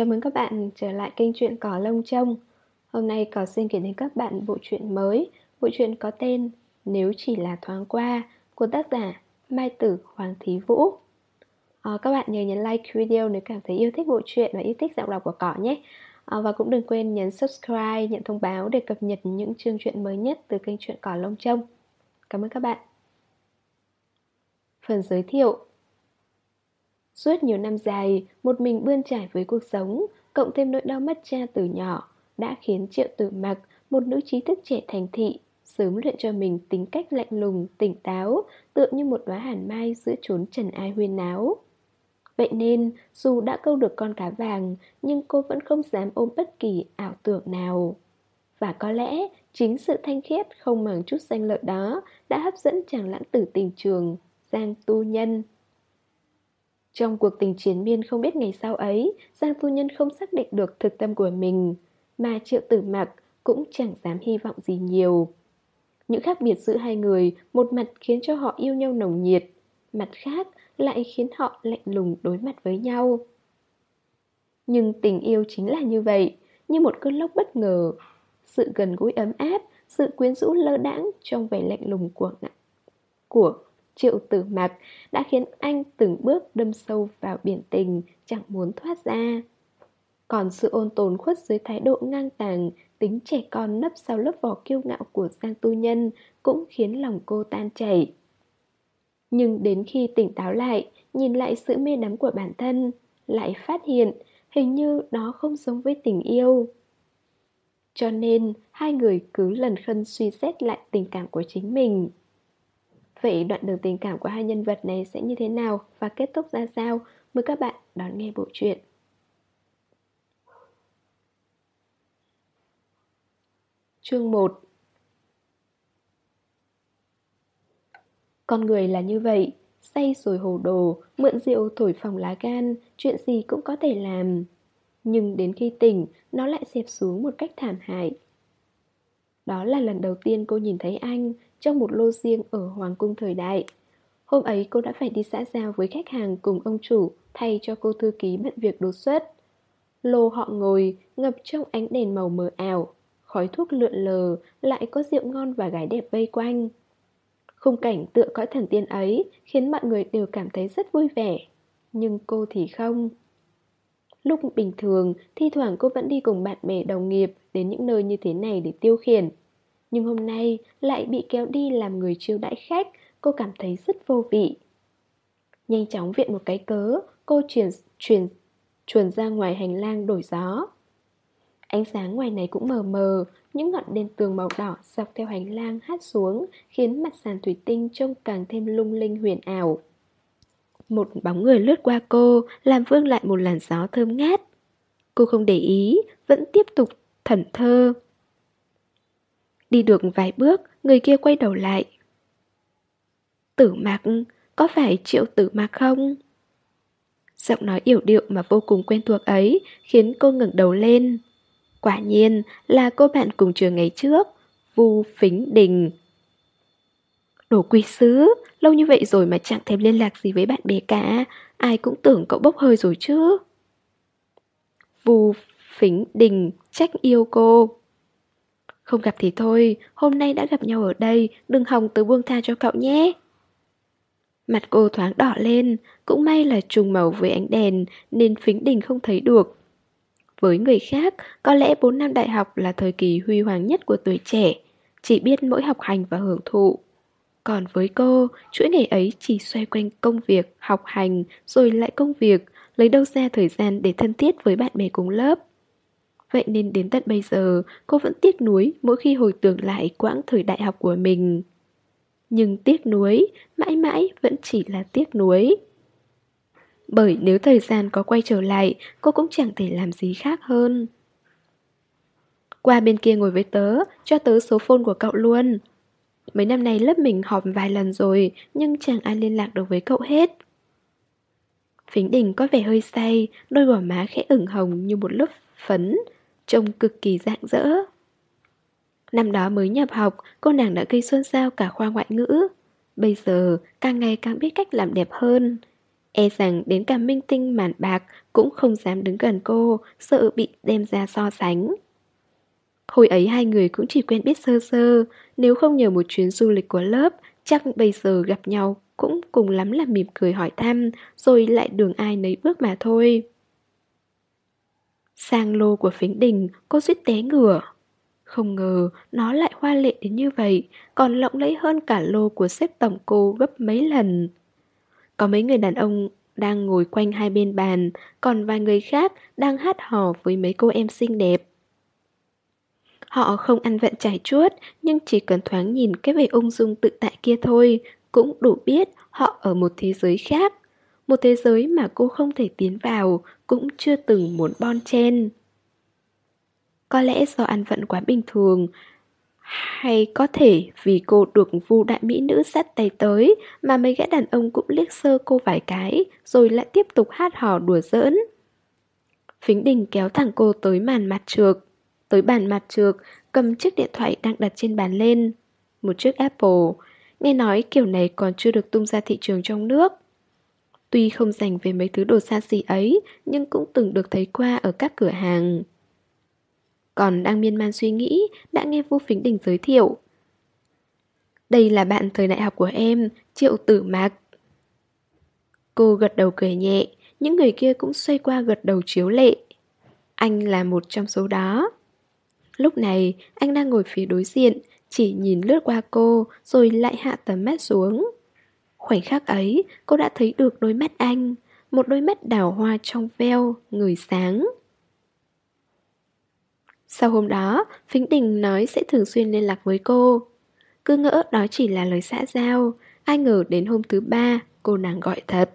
Chào mừng các bạn trở lại kênh truyện Cỏ Lông Trông. Hôm nay Cỏ xin kể đến các bạn bộ truyện mới. Bộ truyện có tên Nếu chỉ là thoáng qua của tác giả Mai Tử Hoàng Thí Vũ. À, Các bạn nhớ nhấn like video nếu cảm thấy yêu thích bộ truyện và yêu thích giọng đọc của Cỏ nhé. À, Và cũng đừng quên nhấn subscribe, nhận thông báo để cập nhật những chương truyện mới nhất từ kênh truyện Cỏ Lông Trông. Cảm ơn các bạn. Phần giới thiệu Suốt nhiều năm dài, một mình bươn trải với cuộc sống, cộng thêm nỗi đau mất cha từ nhỏ, đã khiến Triệu Tử Mặc, một nữ trí thức trẻ thành thị, sớm luyện cho mình tính cách lạnh lùng, tỉnh táo, tựa như một đóa hàn mai giữa chốn trần ai huyên náo. Vậy nên, dù đã câu được con cá vàng, nhưng cô vẫn không dám ôm bất kỳ ảo tưởng nào. Và có lẽ, chính sự thanh khiết không màng chút danh lợi đó đã hấp dẫn chàng lãng tử tình trường, Giang Tu Nhân. Trong cuộc tình chiến miên không biết ngày sau ấy, Giang Phu Nhân không xác định được thực tâm của mình, mà Triệu Tử Mặc cũng chẳng dám hy vọng gì nhiều. Những khác biệt giữa hai người, một mặt khiến cho họ yêu nhau nồng nhiệt, mặt khác lại khiến họ lạnh lùng đối mặt với nhau. Nhưng tình yêu chính là như vậy, như một cơn lốc bất ngờ. Sự gần gũi ấm áp, sự quyến rũ lơ đãng trong vẻ lạnh lùng của của triệu tử mặc đã khiến anh từng bước đâm sâu vào biển tình, chẳng muốn thoát ra. Còn sự ôn tồn khuất dưới thái độ ngang tàng, tính trẻ con nấp sau lớp vỏ kiêu ngạo của Giang Tu Nhân cũng khiến lòng cô tan chảy. Nhưng đến khi tỉnh táo lại, nhìn lại sự mê đắm của bản thân, lại phát hiện hình như đó không giống với tình yêu. Cho nên, hai người cứ lần khân suy xét lại tình cảm của chính mình. Vậy đoạn đường tình cảm của hai nhân vật này sẽ như thế nào và kết thúc ra sao? Mời các bạn đón nghe bộ truyện. Chương 1 Con người là như vậy, say rồi hồ đồ, mượn rượu thổi phòng lá gan, chuyện gì cũng có thể làm. Nhưng đến khi tỉnh, nó lại xẹp xuống một cách thảm hại. Đó là lần đầu tiên cô nhìn thấy anh, trong một lô riêng ở Hoàng cung thời đại. Hôm ấy cô đã phải đi xã giao với khách hàng cùng ông chủ thay cho cô thư ký bận việc đột xuất. Lô họ ngồi, ngập trong ánh đèn màu mờ ảo, khói thuốc lượn lờ, lại có rượu ngon và gái đẹp vây quanh. Khung cảnh tựa cõi thần tiên ấy khiến mọi người đều cảm thấy rất vui vẻ, nhưng cô thì không. Lúc bình thường, thi thoảng cô vẫn đi cùng bạn bè đồng nghiệp đến những nơi như thế này để tiêu khiển. Nhưng hôm nay lại bị kéo đi làm người chiêu đãi khách Cô cảm thấy rất vô vị. Nhanh chóng viện một cái cớ Cô chuyển, chuyển, chuồn ra ngoài hành lang đổi gió. Ánh sáng ngoài này cũng mờ mờ Những ngọn đèn tường màu đỏ dọc theo hành lang hát xuống Khiến mặt sàn thủy tinh trông càng thêm lung linh huyền ảo. Một bóng người lướt qua cô Làm vương lại một làn gió thơm ngát. Cô không để ý Vẫn tiếp tục thẩn thơ Đi được vài bước, người kia quay đầu lại. Tử mạc, có phải triệu tử mạc không? Giọng nói yểu điệu mà vô cùng quen thuộc ấy khiến cô ngẩng đầu lên. Quả nhiên là cô bạn cùng trường ngày trước, Vu Phính Đình. Đồ quy sứ, lâu như vậy rồi mà chẳng thèm liên lạc gì với bạn bè cả, ai cũng tưởng cậu bốc hơi rồi chứ. Vu Phính Đình trách yêu cô. Không gặp thì thôi, hôm nay đã gặp nhau ở đây, đừng hòng tớ buông tha cho cậu nhé. Mặt cô thoáng đỏ lên, cũng may là trùng màu với ánh đèn nên phính đình không thấy được. Với người khác, có lẽ 4 năm đại học là thời kỳ huy hoàng nhất của tuổi trẻ, chỉ biết mỗi học hành và hưởng thụ. Còn với cô, chuỗi ngày ấy chỉ xoay quanh công việc, học hành, rồi lại công việc, lấy đâu ra thời gian để thân thiết với bạn bè cùng lớp. Vậy nên đến tận bây giờ cô vẫn tiếc nuối mỗi khi hồi tưởng lại quãng thời đại học của mình. Nhưng tiếc nuối mãi mãi vẫn chỉ là tiếc nuối. Bởi nếu thời gian có quay trở lại cô cũng chẳng thể làm gì khác hơn. Qua bên kia ngồi với tớ, cho tớ số phone của cậu luôn. Mấy năm nay lớp mình họp vài lần rồi nhưng chẳng ai liên lạc được với cậu hết. Phính đình có vẻ hơi say, đôi gò má khẽ ửng hồng như một lớp phấn, trông cực kỳ rạng rỡ. Năm đó mới nhập học, cô nàng đã gây xôn xao cả khoa ngoại ngữ. Bây giờ, càng ngày càng biết cách làm đẹp hơn. E rằng đến cả minh tinh màn bạc cũng không dám đứng gần cô, sợ bị đem ra so sánh. Hồi ấy hai người cũng chỉ quen biết sơ sơ, nếu không nhờ một chuyến du lịch của lớp, chắc bây giờ gặp nhau cũng cùng lắm là mỉm cười hỏi thăm, rồi lại đường ai nấy bước mà thôi. Sang lô của phính đình, cô suýt té ngửa. Không ngờ nó lại hoa lệ đến như vậy, còn lộng lẫy hơn cả lô của xếp tổng cô gấp mấy lần. Có mấy người đàn ông đang ngồi quanh hai bên bàn, còn vài người khác đang hát hò với mấy cô em xinh đẹp. Họ không ăn vận trải chuốt, nhưng chỉ cần thoáng nhìn cái vẻ ung dung tự tại kia thôi, cũng đủ biết họ ở một thế giới khác. Một thế giới mà cô không thể tiến vào, cũng chưa từng muốn bon chen. Có lẽ do ăn vận quá bình thường, hay có thể vì cô được vu đại mỹ nữ sát tay tới mà mấy gã đàn ông cũng liếc sơ cô vài cái rồi lại tiếp tục hát hò đùa giỡn. Phính đình kéo thẳng cô tới màn mặt trược. Tới bàn mặt trược, cầm chiếc điện thoại đang đặt trên bàn lên. Một chiếc Apple. Nghe nói kiểu này còn chưa được tung ra thị trường trong nước. Tuy không dành về mấy thứ đồ xa xỉ ấy, nhưng cũng từng được thấy qua ở các cửa hàng. Còn đang miên man suy nghĩ, đã nghe Vu Phính Đình giới thiệu. Đây là bạn thời đại học của em, Triệu Tử Mạc. Cô gật đầu cười nhẹ, những người kia cũng xoay qua gật đầu chiếu lệ. Anh là một trong số đó. Lúc này, anh đang ngồi phía đối diện, chỉ nhìn lướt qua cô, rồi lại hạ tầm mắt xuống. Khoảnh khắc ấy, cô đã thấy được đôi mắt anh, một đôi mắt đào hoa trong veo, người sáng. Sau hôm đó, Phính Đình nói sẽ thường xuyên liên lạc với cô. Cứ ngỡ đó chỉ là lời xã giao, ai ngờ đến hôm thứ ba, cô nàng gọi thật.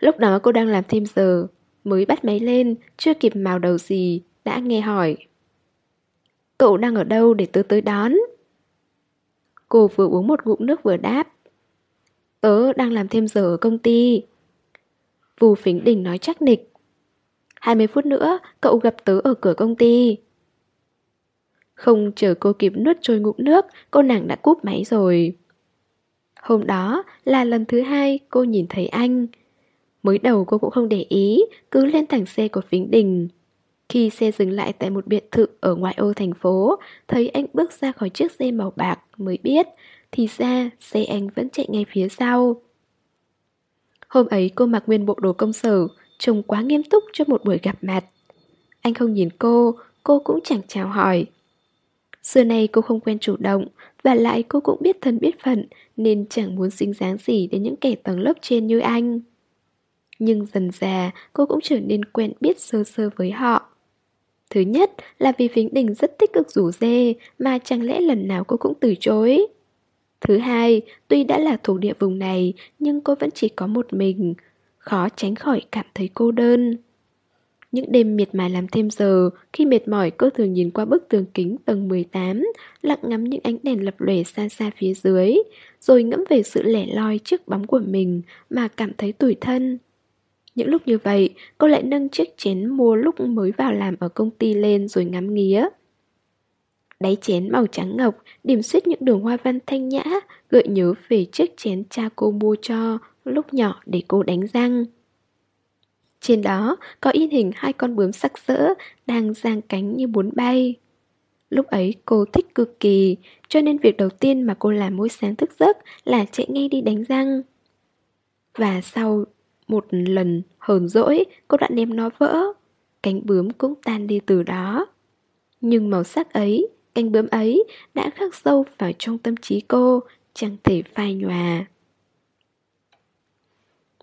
Lúc đó cô đang làm thêm giờ, mới bắt máy lên, chưa kịp màu đầu gì, đã nghe hỏi. Cậu đang ở đâu để tớ tới đón? Cô vừa uống một ngụm nước vừa đáp. Tớ đang làm thêm giờ ở công ty. Vù Phính Đình nói chắc nịch. 20 phút nữa, cậu gặp tớ ở cửa công ty. Không chờ cô kịp nuốt trôi ngụm nước, cô nàng đã cúp máy rồi. Hôm đó là lần thứ hai cô nhìn thấy anh. Mới đầu cô cũng không để ý, cứ lên thẳng xe của Phính Đình. Khi xe dừng lại tại một biệt thự ở ngoại ô thành phố, thấy anh bước ra khỏi chiếc xe màu bạc mới biết, thì ra xe anh vẫn chạy ngay phía sau. Hôm ấy cô mặc nguyên bộ đồ công sở, trông quá nghiêm túc cho một buổi gặp mặt. Anh không nhìn cô, cô cũng chẳng chào hỏi. Xưa nay cô không quen chủ động, và lại cô cũng biết thân biết phận, nên chẳng muốn xinh dáng gì đến những kẻ tầng lớp trên như anh. Nhưng dần già, cô cũng trở nên quen biết sơ sơ với họ. Thứ nhất là vì Vĩnh Đình rất tích cực rủ dê, mà chẳng lẽ lần nào cô cũng từ chối. Thứ hai, tuy đã là thuộc địa vùng này, nhưng cô vẫn chỉ có một mình, khó tránh khỏi cảm thấy cô đơn. Những đêm miệt mài làm thêm giờ, khi mệt mỏi cô thường nhìn qua bức tường kính tầng 18, lặng ngắm những ánh đèn lập lòe xa xa phía dưới, rồi ngẫm về sự lẻ loi trước bóng của mình mà cảm thấy tủi thân. Những lúc như vậy, cô lại nâng chiếc chén mua lúc mới vào làm ở công ty lên rồi ngắm nghía. Đáy chén màu trắng ngọc, điểm xuyết những đường hoa văn thanh nhã, gợi nhớ về chiếc chén cha cô mua cho lúc nhỏ để cô đánh răng. Trên đó có in hình hai con bướm sắc sỡ đang giang cánh như muốn bay. Lúc ấy cô thích cực kỳ, cho nên việc đầu tiên mà cô làm mỗi sáng thức giấc là chạy ngay đi đánh răng. Và sau một lần hờn dỗi, cô đã đem nó vỡ. Cánh bướm cũng tan đi từ đó. Nhưng màu sắc ấy, cánh bướm ấy đã khắc sâu vào trong tâm trí cô, chẳng thể phai nhòa.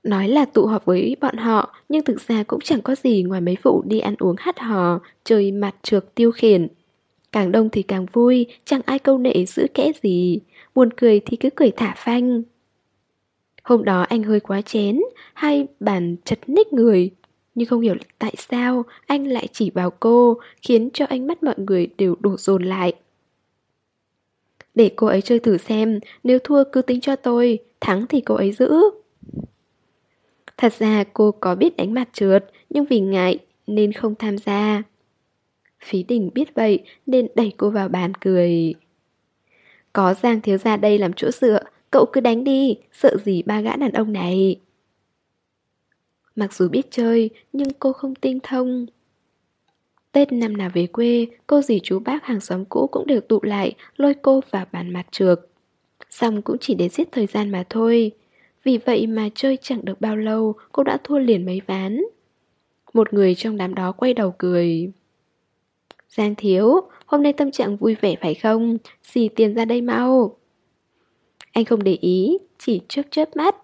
Nói là tụ họp với bọn họ, nhưng thực ra cũng chẳng có gì ngoài mấy vụ đi ăn uống hát hò, chơi mặt trượt tiêu khiển. Càng đông thì càng vui, chẳng ai câu nệ giữ kẽ gì, buồn cười thì cứ cười thả phanh. Hôm đó anh hơi quá chén, hai bàn chật ních người. Nhưng không hiểu tại sao anh lại chỉ vào cô, khiến cho ánh mắt mọi người đều đổ dồn lại. Để cô ấy chơi thử xem, nếu thua cứ tính cho tôi, thắng thì cô ấy giữ. Thật ra cô có biết đánh mặt trượt, nhưng vì ngại nên không tham gia. Phí đình biết vậy nên đẩy cô vào bàn cười. Có Giang thiếu gia đây làm chỗ dựa, cậu cứ đánh đi, sợ gì ba gã đàn ông này. Mặc dù biết chơi, nhưng cô không tinh thông. Tết năm nào về quê, cô dì chú bác hàng xóm cũ cũng đều tụ lại, lôi cô vào bàn mặt trược. Xong cũng chỉ để giết thời gian mà thôi. Vì vậy mà chơi chẳng được bao lâu, cô đã thua liền mấy ván. Một người trong đám đó quay đầu cười. Giang thiếu, hôm nay tâm trạng vui vẻ phải không? Xì tiền ra đây mau. Anh không để ý, chỉ chớp chớp mắt.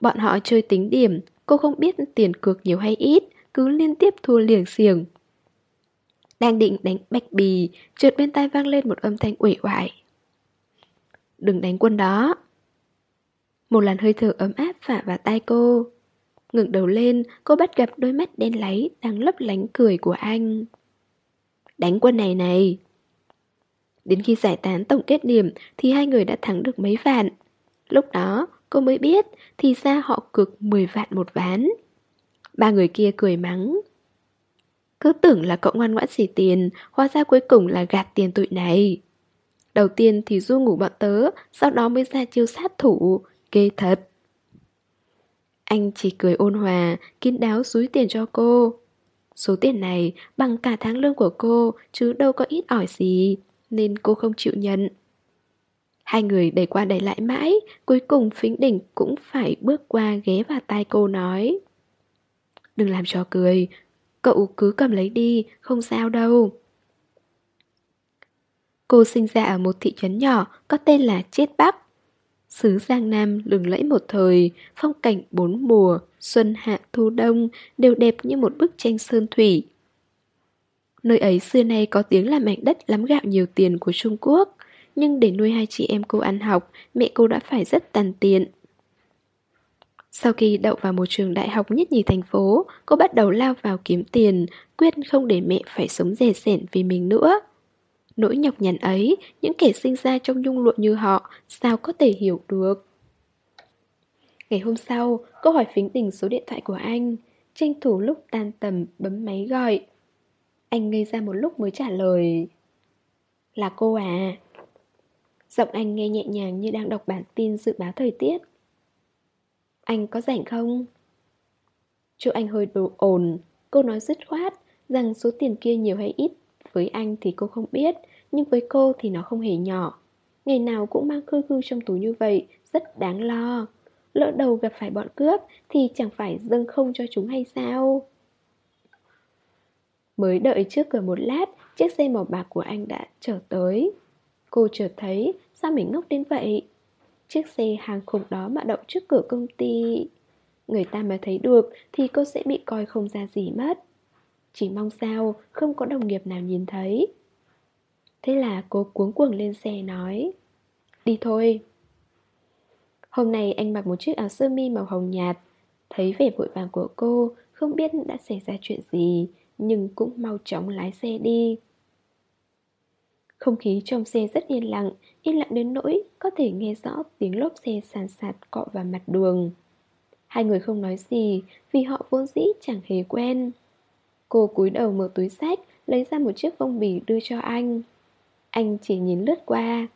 Bọn họ chơi tính điểm, cô không biết tiền cược nhiều hay ít, cứ liên tiếp thua liềng xiềng. Đang định đánh bạch bì, trượt bên tai vang lên một âm thanh uể oải. Đừng đánh quân đó. Một làn hơi thở ấm áp phả vào tai cô. ngẩng đầu lên, cô bắt gặp đôi mắt đen láy đang lấp lánh cười của anh. Đánh quân này này. Đến khi giải tán tổng kết điểm thì hai người đã thắng được mấy vạn. Lúc đó, cô mới biết thì ra họ cực 10 vạn một ván. Ba người kia cười mắng. Cứ tưởng là cậu ngoan ngoãn xỉ tiền, hóa ra cuối cùng là gạt tiền tụi này. Đầu tiên thì du ngủ bọn tớ, sau đó mới ra chiêu sát thủ, ghê thật. Anh chỉ cười ôn hòa, kín đáo rúi tiền cho cô. Số tiền này bằng cả tháng lương của cô, chứ đâu có ít ỏi gì, nên cô không chịu nhận. Hai người đẩy qua đẩy lại mãi, cuối cùng phính đỉnh cũng phải bước qua ghé vào tai cô nói. Đừng làm trò cười, cậu cứ cầm lấy đi, không sao đâu. Cô sinh ra ở một thị trấn nhỏ có tên là Chết Bắc. Xứ Giang Nam lừng lẫy một thời, phong cảnh bốn mùa, xuân hạ thu đông đều đẹp như một bức tranh sơn thủy. Nơi ấy xưa nay có tiếng là mảnh đất lắm gạo nhiều tiền của Trung Quốc, nhưng để nuôi hai chị em cô ăn học, mẹ cô đã phải rất tàn tiện. Sau khi đậu vào một trường đại học nhất nhì thành phố, cô bắt đầu lao vào kiếm tiền, quyết không để mẹ phải sống rẻ sẻn vì mình nữa. Nỗi nhọc nhằn ấy, những kẻ sinh ra trong nhung lụa như họ, sao có thể hiểu được. Ngày hôm sau, cô hỏi phính tình số điện thoại của anh, tranh thủ lúc tan tầm bấm máy gọi. Anh ngây ra một lúc mới trả lời. Là cô à? Giọng anh nghe nhẹ nhàng như đang đọc bản tin dự báo thời tiết. Anh có rảnh không? Chỗ anh hơi đồ ồn, cô nói dứt khoát rằng số tiền kia nhiều hay ít với anh thì cô không biết, nhưng với cô thì nó không hề nhỏ. Ngày nào cũng mang khư khư trong túi như vậy, rất đáng lo. Lỡ đầu gặp phải bọn cướp thì chẳng phải dâng không cho chúng hay sao? Mới đợi trước cửa một lát, chiếc xe màu bạc của anh đã trở tới. Cô chợt thấy, sao mình ngốc đến vậy? Chiếc xe hàng khủng đó mà đậu trước cửa công ty... Người ta mà thấy được thì cô sẽ bị coi không ra gì mất. Chỉ mong sao không có đồng nghiệp nào nhìn thấy. Thế là cô cuống cuồng lên xe nói, Đi thôi. Hôm nay anh mặc một chiếc áo sơ mi màu hồng nhạt. Thấy vẻ vội vàng của cô, Không biết đã xảy ra chuyện gì, Nhưng cũng mau chóng lái xe đi. Không khí trong xe rất yên lặng Yên lặng đến nỗi Có thể nghe rõ tiếng lốp xe sàn sạt cọ vào mặt đường. Hai người không nói gì, Vì họ vốn dĩ chẳng hề quen. Cô cúi đầu mở túi sách, Lấy ra một chiếc phong bì đưa cho anh. Anh chỉ nhìn lướt qua.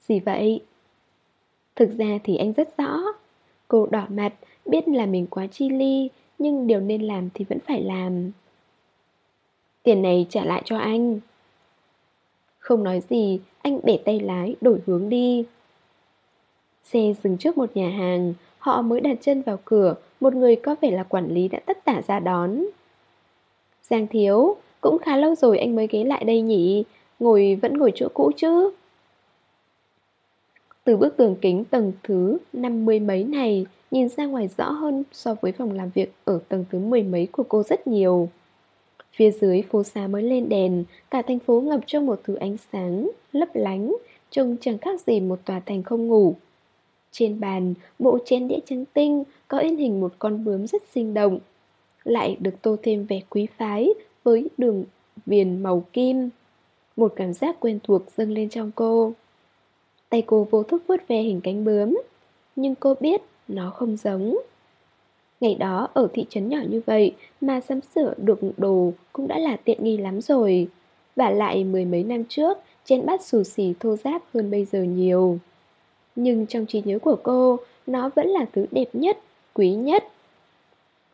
Gì vậy? Thực ra thì anh rất rõ. Cô đỏ mặt, Biết là mình quá chi ly Nhưng điều nên làm thì vẫn phải làm. Tiền này trả lại cho anh. Không nói gì Anh bẻ tay lái đổi hướng đi Xe dừng trước một nhà hàng Họ mới đặt chân vào cửa Một người có vẻ là quản lý đã tất tả ra đón Giang thiếu, cũng khá lâu rồi anh mới ghé lại đây nhỉ, ngồi vẫn ngồi chỗ cũ chứ. Từ bức tường kính tầng thứ năm mươi mấy này, nhìn ra ngoài rõ hơn so với phòng làm việc ở tầng thứ mười mấy của cô rất nhiều. Phía dưới phố xá mới lên đèn, cả thành phố ngập trong một thứ ánh sáng, lấp lánh, trông chẳng khác gì một tòa thành không ngủ. Trên bàn, bộ chén đĩa trắng tinh có in hình một con bướm rất sinh động lại được tô thêm vẻ quý phái với đường viền màu kim. Một cảm giác quen thuộc dâng lên trong cô. Tay cô vô thức vuốt ve hình cánh bướm, nhưng cô biết nó không giống. Ngày đó ở thị trấn nhỏ như vậy mà sắm sửa được đồ cũng đã là tiện nghi lắm rồi. Và lại mười mấy năm trước, chén bát xù xì thô ráp hơn bây giờ nhiều. Nhưng trong trí nhớ của cô, nó vẫn là thứ đẹp nhất, quý nhất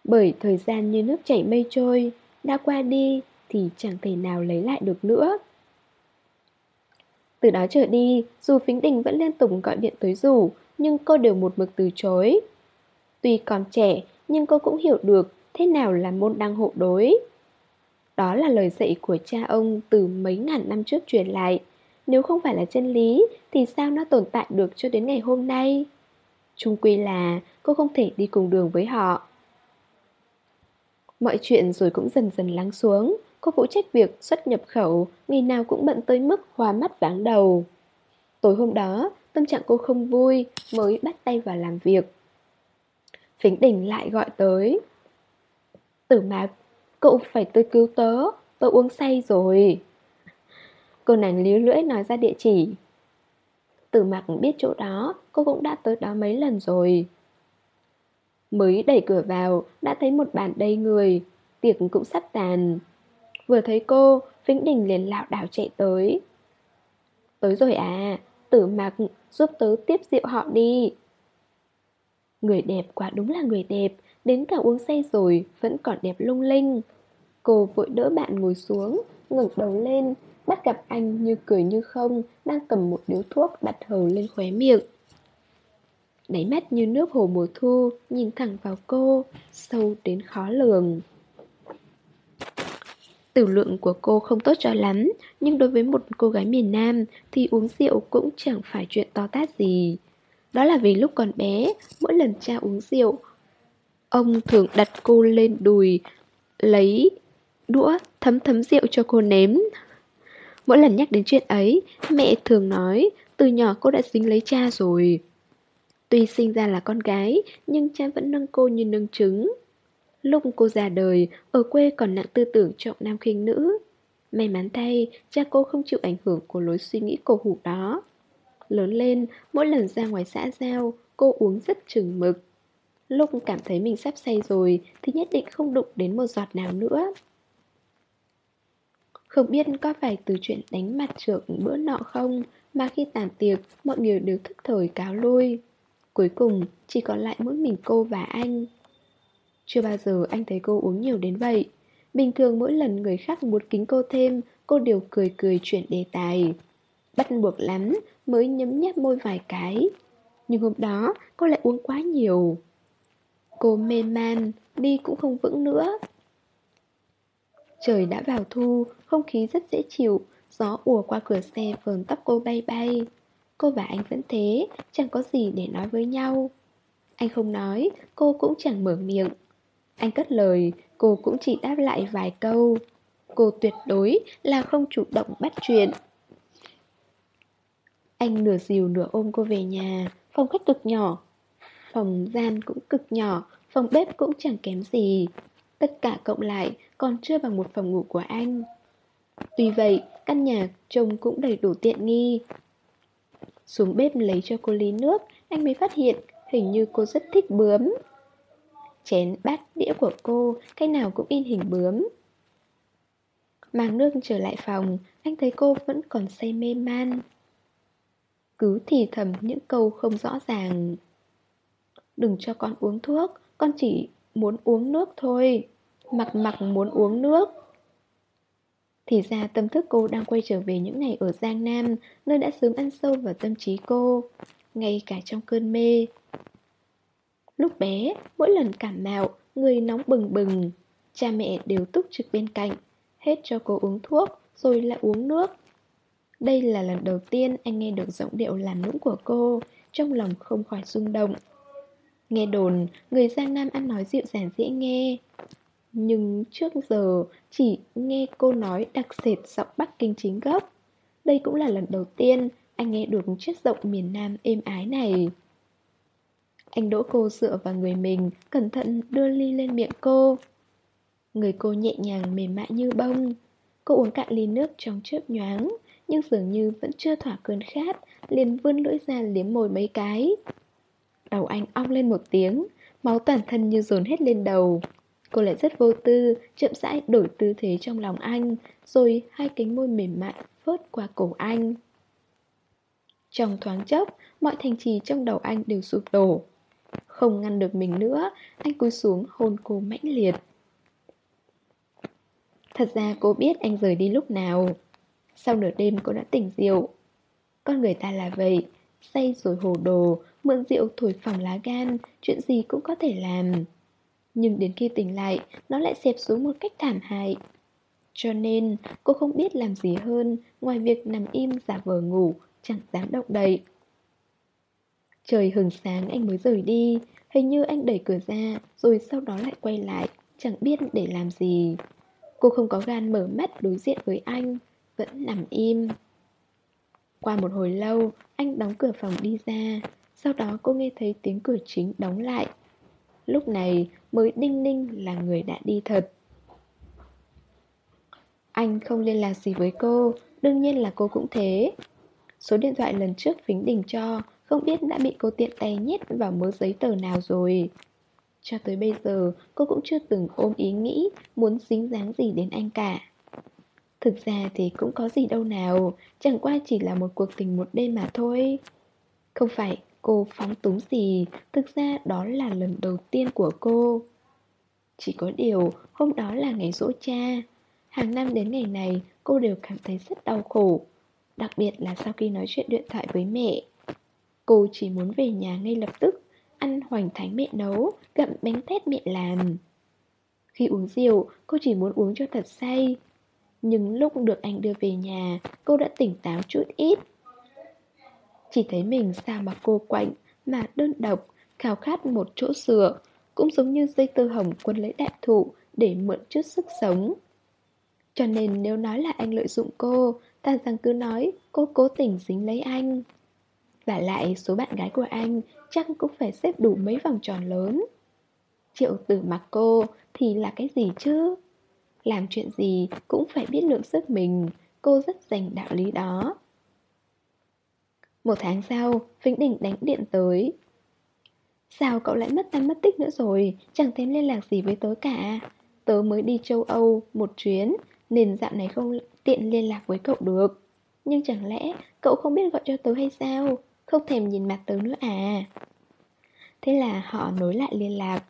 Bởi thời gian như nước chảy mây trôi Đã qua đi thì chẳng thể nào lấy lại được nữa Từ đó trở đi, dù Phính Đình vẫn liên tục gọi điện tới rủ Nhưng cô đều một mực từ chối Tuy còn trẻ, nhưng cô cũng hiểu được thế nào là môn đăng hộ đối đó là lời dạy của cha ông từ mấy ngàn năm trước truyền lại. Nếu không phải là chân lý, thì sao nó tồn tại được cho đến ngày hôm nay? Trung quy là cô không thể đi cùng đường với họ. Mọi chuyện rồi cũng dần dần lắng xuống. Cô phụ trách việc xuất nhập khẩu, ngày nào cũng bận tới mức hoa mắt váng đầu. Tối hôm đó, tâm trạng cô không vui, mới bắt tay vào làm việc. Phính đỉnh lại gọi tới. Tử mạc, Cậu phải tới cứu tớ Tớ uống say rồi. Cô nàng líu lưỡi nói ra địa chỉ. Tử mặc biết chỗ đó Cô cũng đã tới đó mấy lần rồi. Mới đẩy cửa vào Đã thấy một bàn đầy người Tiệc cũng sắp tàn. Vừa thấy cô Vĩnh Đình liền lạo đảo chạy tới. Tới rồi à Tử mặc giúp tớ tiếp rượu họ đi. Người đẹp quả đúng là người đẹp, Đến cả uống say rồi Vẫn còn đẹp lung linh. Cô vội đỡ bạn ngồi xuống, ngẩng đầu lên, Bắt gặp anh như cười như không, Đang cầm một điếu thuốc đặt hầu lên khóe miệng. Đáy mắt như nước hồ mùa thu, Nhìn thẳng vào cô, Sâu đến khó lường. Tử lượng của cô không tốt cho lắm, Nhưng đối với một cô gái miền Nam Thì uống rượu cũng chẳng phải chuyện to tát gì. Đó là vì lúc còn bé, Mỗi lần cha uống rượu, Ông thường đặt cô lên đùi, Lấy đũa thấm thấm rượu cho cô nếm. Mỗi lần nhắc đến chuyện ấy, Mẹ thường nói, Từ nhỏ cô đã dính lấy cha rồi. Tuy sinh ra là con gái, Nhưng cha vẫn nâng cô như nâng trứng. Lúc cô già đời, Ở quê còn nặng tư tưởng trọng nam khinh nữ. May mắn thay, Cha cô không chịu ảnh hưởng của lối suy nghĩ cổ hủ đó. Lớn lên, Mỗi lần ra ngoài xã giao, Cô uống rất chừng mực. Lúc cảm thấy mình sắp say rồi Thì nhất định không đụng đến một giọt nào nữa. Không biết có phải từ chuyện đánh mặt trượt bữa nọ không Mà khi tàn tiệc, Mọi người đều thức thời cáo lui. Cuối cùng, chỉ còn lại mỗi mình cô và anh. Chưa bao giờ anh thấy cô uống nhiều đến vậy. Bình thường mỗi lần người khác muốn kính cô thêm, Cô đều cười cười chuyển đề tài. Bắt buộc lắm mới nhấm nháp môi vài cái. Nhưng hôm đó cô lại uống quá nhiều. Cô mê man, đi cũng không vững nữa. Trời đã vào thu, không khí rất dễ chịu. Gió ùa qua cửa xe phờn tóc cô bay bay. Cô và anh vẫn thế, chẳng có gì để nói với nhau. Anh không nói, cô cũng chẳng mở miệng. Anh cất lời, cô cũng chỉ đáp lại vài câu. Cô tuyệt đối là không chủ động bắt chuyện. Anh nửa dìu nửa ôm cô về nhà Phòng khách cực nhỏ Phòng gian cũng cực nhỏ, phòng bếp cũng chẳng kém gì. Tất cả cộng lại còn chưa bằng một phòng ngủ của anh. Tuy vậy, căn nhà trông cũng đầy đủ tiện nghi. Xuống bếp lấy cho cô ly nước, anh mới phát hiện hình như cô rất thích bướm. Chén bát đĩa của cô, cái nào cũng in hình bướm. Mang nước trở lại phòng, anh thấy cô vẫn còn say mê man. Cứ thì thầm những câu không rõ ràng. Đừng cho con uống thuốc Con chỉ muốn uống nước thôi. Mặc mặc muốn uống nước. Thì ra tâm thức cô đang quay trở về những ngày ở Giang Nam Nơi đã sớm ăn sâu vào tâm trí cô Ngay cả trong cơn mê. Lúc bé, mỗi lần cảm mạo, người nóng bừng bừng. Cha mẹ đều túc trực bên cạnh Hết cho cô uống thuốc, rồi lại uống nước. Đây là lần đầu tiên anh nghe được giọng điệu làm nũng của cô Trong lòng không khỏi rung động. Nghe đồn, người Giang Nam ăn nói dịu dàng dễ nghe. Nhưng trước giờ chỉ nghe cô nói đặc sệt giọng Bắc Kinh chính gốc. Đây cũng là lần đầu tiên anh nghe được chiếc giọng miền Nam êm ái này. Anh đỗ cô dựa vào người mình, cẩn thận đưa ly lên miệng cô. Người cô nhẹ nhàng mềm mại như bông. Cô uống cạn ly nước trong chớp nhoáng. Nhưng dường như vẫn chưa thỏa cơn khát liền vươn lưỡi ra liếm môi mấy cái Đầu anh ong lên một tiếng Máu toàn thân như dồn hết lên đầu Cô lại rất vô tư Chậm rãi đổi tư thế trong lòng anh Rồi hai cánh môi mềm mại Phớt qua cổ anh Trong thoáng chốc Mọi thành trì trong đầu anh đều sụp đổ Không ngăn được mình nữa, anh cúi xuống hôn cô mãnh liệt. Thật ra cô biết anh rời đi lúc nào. Sau nửa đêm cô đã tỉnh rượu. Con người ta là vậy, say rồi hồ đồ, mượn rượu thổi phỏng lá gan, chuyện gì cũng có thể làm. Nhưng đến khi tỉnh lại, nó lại xẹp xuống một cách thảm hại. Cho nên, cô không biết làm gì hơn ngoài việc nằm im giả vờ ngủ, chẳng dám động đậy. Trời hừng sáng anh mới rời đi, hình như anh đẩy cửa ra rồi sau đó lại quay lại, chẳng biết để làm gì. Cô không có gan mở mắt đối diện với anh, vẫn nằm im. Qua một hồi lâu, anh đóng cửa phòng đi ra, sau đó cô nghe thấy tiếng cửa chính đóng lại. Lúc này mới đinh ninh là người đã đi thật. Anh không liên lạc gì với cô, đương nhiên là cô cũng thế. Số điện thoại lần trước Phính Đình cho, không biết đã bị cô tiện tay nhét vào mớ giấy tờ nào rồi. Cho tới bây giờ, cô cũng chưa từng ôm ý nghĩ muốn dính dáng gì đến anh cả. Thực ra thì cũng có gì đâu nào, chẳng qua chỉ là một cuộc tình một đêm mà thôi. Không phải cô phóng túng gì, thực ra đó là lần đầu tiên của cô. Chỉ có điều, hôm đó là ngày dỗ cha. Hàng năm đến ngày này, cô đều cảm thấy rất đau khổ. Đặc biệt là sau khi nói chuyện điện thoại với mẹ. Cô chỉ muốn về nhà ngay lập tức, ăn hoành thánh mẹ nấu, gặm bánh tét mẹ làm. Khi uống rượu, cô chỉ muốn uống cho thật say. Nhưng lúc được anh đưa về nhà, cô đã tỉnh táo chút ít. Chỉ thấy mình sao mà cô quạnh, mà đơn độc, khao khát một chỗ sửa, cũng giống như dây tơ hồng quân lấy đại thụ để mượn chút sức sống. Cho nên nếu nói là anh lợi dụng cô, ta rằng cứ nói cô cố tình dính lấy anh. Và lại số bạn gái của anh chắc cũng phải xếp đủ mấy vòng tròn lớn. Triệu tử mặc cô thì là cái gì chứ? Làm chuyện gì cũng phải biết lượng sức mình, cô rất dành đạo lý đó. Một tháng sau, Vĩnh Đình đánh điện tới. Sao cậu lại mất tâm mất tích nữa rồi, chẳng thêm liên lạc gì với tớ cả. Tớ mới đi châu Âu một chuyến, nên dạo này không tiện liên lạc với cậu được. Nhưng chẳng lẽ cậu không biết gọi cho tớ hay sao? Không thèm nhìn mặt tớ nữa à? Thế là họ nối lại liên lạc.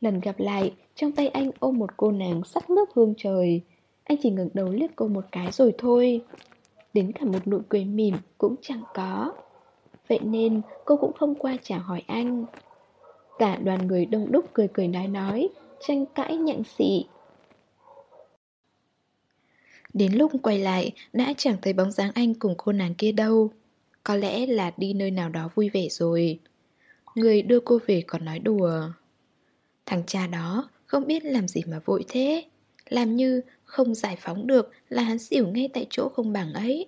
Lần gặp lại, trong tay anh ôm một cô nàng sắc nước hương trời. Anh chỉ ngẩng đầu liếc cô một cái rồi thôi. Đến cả một nụ cười mỉm cũng chẳng có. Vậy nên cô cũng không qua trả hỏi anh. Cả đoàn người đông đúc cười cười nói nói, tranh cãi nhặng xị. Đến lúc quay lại, đã chẳng thấy bóng dáng anh cùng cô nàng kia đâu. Có lẽ là đi nơi nào đó vui vẻ rồi. Người đưa cô về còn nói đùa. Thằng cha đó không biết làm gì mà vội thế. Làm như không giải phóng được là hắn xỉu ngay tại chỗ không bằng ấy.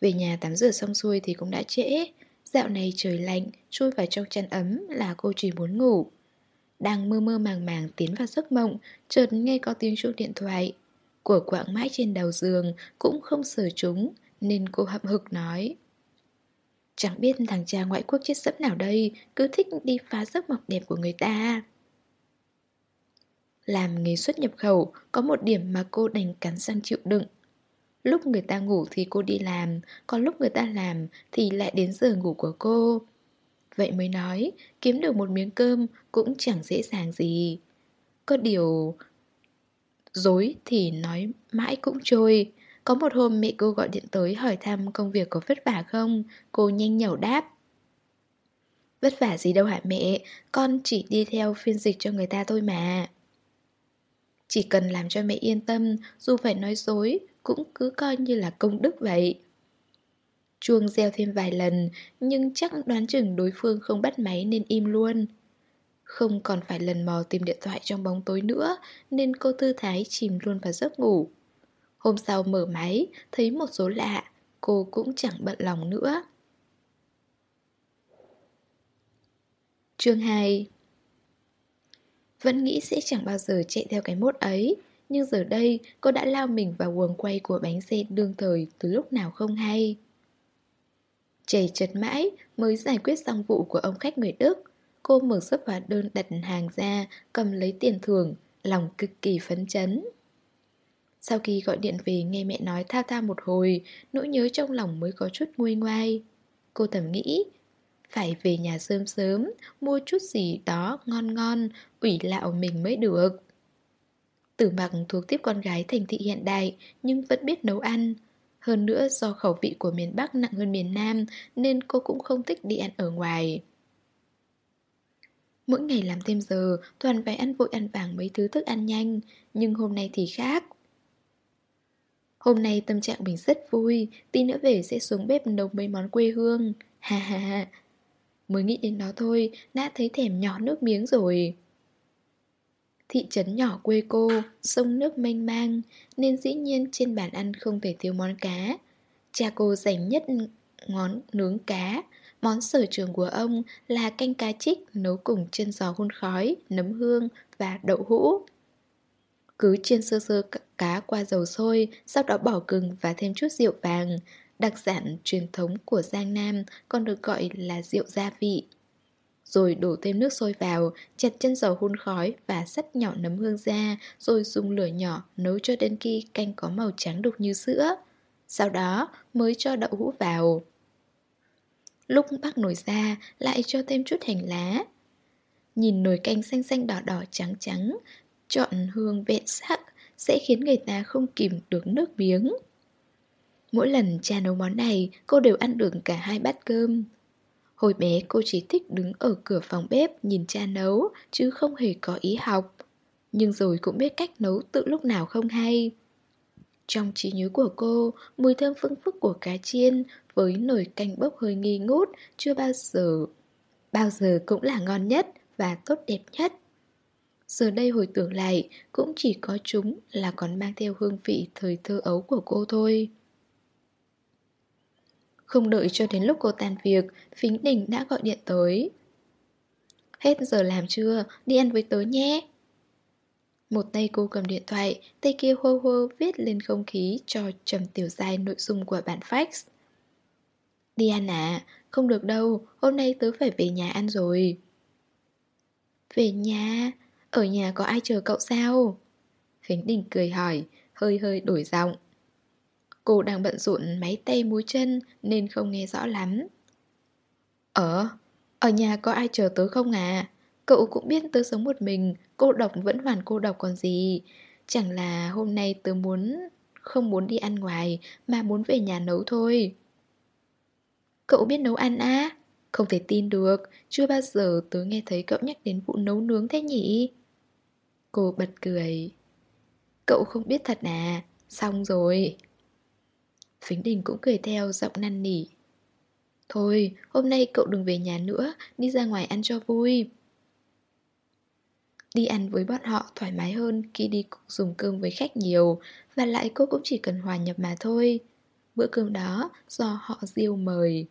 Về nhà tắm rửa xong xuôi thì cũng đã trễ. Dạo này trời lạnh, chui vào trong chăn ấm là cô chỉ muốn ngủ. Đang mơ mơ màng màng tiến vào giấc mộng Chợt nghe có tiếng chuông điện thoại. Của quạng mãi trên đầu giường cũng không sờ chúng Nên cô hậm hực nói. Chẳng biết thằng cha ngoại quốc chết sẫm nào đây Cứ thích đi phá giấc mộng đẹp của người ta. Làm nghề xuất nhập khẩu, Có một điểm mà cô đành cắn răng chịu đựng. Lúc người ta ngủ thì cô đi làm, Còn lúc người ta làm thì lại đến giờ ngủ của cô. Vậy mới nói, Kiếm được một miếng cơm cũng chẳng dễ dàng gì. Có điều, Dối thì nói mãi cũng trôi. Có một hôm mẹ cô gọi điện tới hỏi thăm công việc có vất vả không, Cô nhanh nhẩu đáp. Vất vả gì đâu hả mẹ, Con chỉ đi theo phiên dịch cho người ta thôi mà. Chỉ cần làm cho mẹ yên tâm Dù phải nói dối Cũng cứ coi như là công đức vậy. Chuông reo thêm vài lần Nhưng chắc đoán chừng đối phương không bắt máy nên im luôn. Không còn phải lần mò tìm điện thoại trong bóng tối nữa Nên cô thư thái chìm luôn vào giấc ngủ. Hôm sau mở máy, thấy một số lạ, cô cũng chẳng bận lòng nữa. Chương 2 vẫn nghĩ sẽ chẳng bao giờ chạy theo cái mốt ấy. Nhưng giờ đây cô đã lao mình vào quần quay của bánh xe đương thời từ lúc nào không hay. Chảy chật mãi mới giải quyết xong vụ của ông khách người Đức. Cô mở sấp hóa đơn đặt hàng ra, cầm lấy tiền thưởng, lòng cực kỳ phấn chấn. Sau khi gọi điện về nghe mẹ nói thao thao một hồi, nỗi nhớ trong lòng mới có chút nguôi ngoai. Cô thầm nghĩ, phải về nhà sớm sớm, mua chút gì đó ngon ngon, ủy lạo mình mới được. Tử mặc thuộc tiếp con gái thành thị hiện đại nhưng vẫn biết nấu ăn. Hơn nữa do khẩu vị của miền Bắc nặng hơn miền Nam nên cô cũng không thích đi ăn ở ngoài. Mỗi ngày làm thêm giờ, Toàn phải ăn vội ăn vàng mấy thứ thức ăn nhanh, nhưng hôm nay thì khác. Hôm nay tâm trạng mình rất vui, tí nữa về sẽ xuống bếp nấu mấy món quê hương. Ha ha ha. Mới nghĩ đến đó thôi, đã thấy thèm nhỏ nước miếng rồi. Thị trấn nhỏ quê cô, sông nước mênh mang, nên dĩ nhiên trên bàn ăn không thể thiếu món cá. Cha cô dành nhất ngón nướng cá, món sở trường của ông là canh cá chích nấu cùng chân giò hun khói, nấm hương và đậu hũ. Cứ chiên sơ sơ cá qua dầu sôi, sau đó bỏ gừng và thêm chút rượu vàng. Đặc sản truyền thống của Giang Nam còn được gọi là rượu gia vị. Rồi đổ thêm nước sôi vào, chặt chân dầu hun khói và sắt nhỏ nấm hương ra, rồi dùng lửa nhỏ nấu cho đến khi canh có màu trắng đục như sữa. Sau đó mới cho đậu hũ vào. Lúc bắc nồi ra, lại cho thêm chút hành lá. Nhìn nồi canh xanh xanh đỏ đỏ trắng trắng, chọn hương vẹn sắc sẽ khiến người ta không kìm được nước miếng. Mỗi lần cha nấu món này, cô đều ăn được cả hai bát cơm. Hồi bé cô chỉ thích đứng ở cửa phòng bếp nhìn cha nấu, chứ không hề có ý học. Nhưng rồi cũng biết cách nấu tự lúc nào không hay. Trong trí nhớ của cô, mùi thơm phương phức của cá chiên với nồi canh bốc hơi nghi ngút chưa bao giờ, bao giờ cũng là ngon nhất và tốt đẹp nhất. Giờ đây hồi tưởng lại, cũng chỉ có chúng là còn mang theo hương vị thời thơ ấu của cô thôi. Không đợi cho đến lúc cô tan việc, Phính Đình đã gọi điện tới. Hết giờ làm chưa? Đi ăn với tớ nhé. Một tay cô cầm điện thoại, tay kia hô hô viết lên không khí cho Trầm Tiểu dài nội dung của bản fax. Đi ăn à? Không được đâu, hôm nay tớ phải về nhà ăn rồi. Về nhà? Ở nhà có ai chờ cậu sao? Phính Đình cười hỏi, hơi hơi đổi giọng. Cô đang bận rộn máy tay múi chân nên không nghe rõ lắm. Ở, ở nhà có ai chờ tớ không à? Cậu cũng biết tớ sống một mình, cô độc vẫn hoàn cô độc còn gì. Chẳng là hôm nay tớ muốn... không muốn đi ăn ngoài mà muốn về nhà nấu thôi. Cậu biết nấu ăn á? Không thể tin được, chưa bao giờ tớ nghe thấy cậu nhắc đến vụ nấu nướng thế nhỉ? Cô bật cười. Cậu không biết thật à, xong rồi. Phính Đình cũng cười theo giọng năn nỉ. Thôi, hôm nay cậu đừng về nhà nữa, đi ra ngoài ăn cho vui. Đi ăn với bọn họ thoải mái hơn khi đi dùng cơm với khách nhiều, và lại cô cũng chỉ cần hòa nhập mà thôi. Bữa cơm đó do họ diêu mời.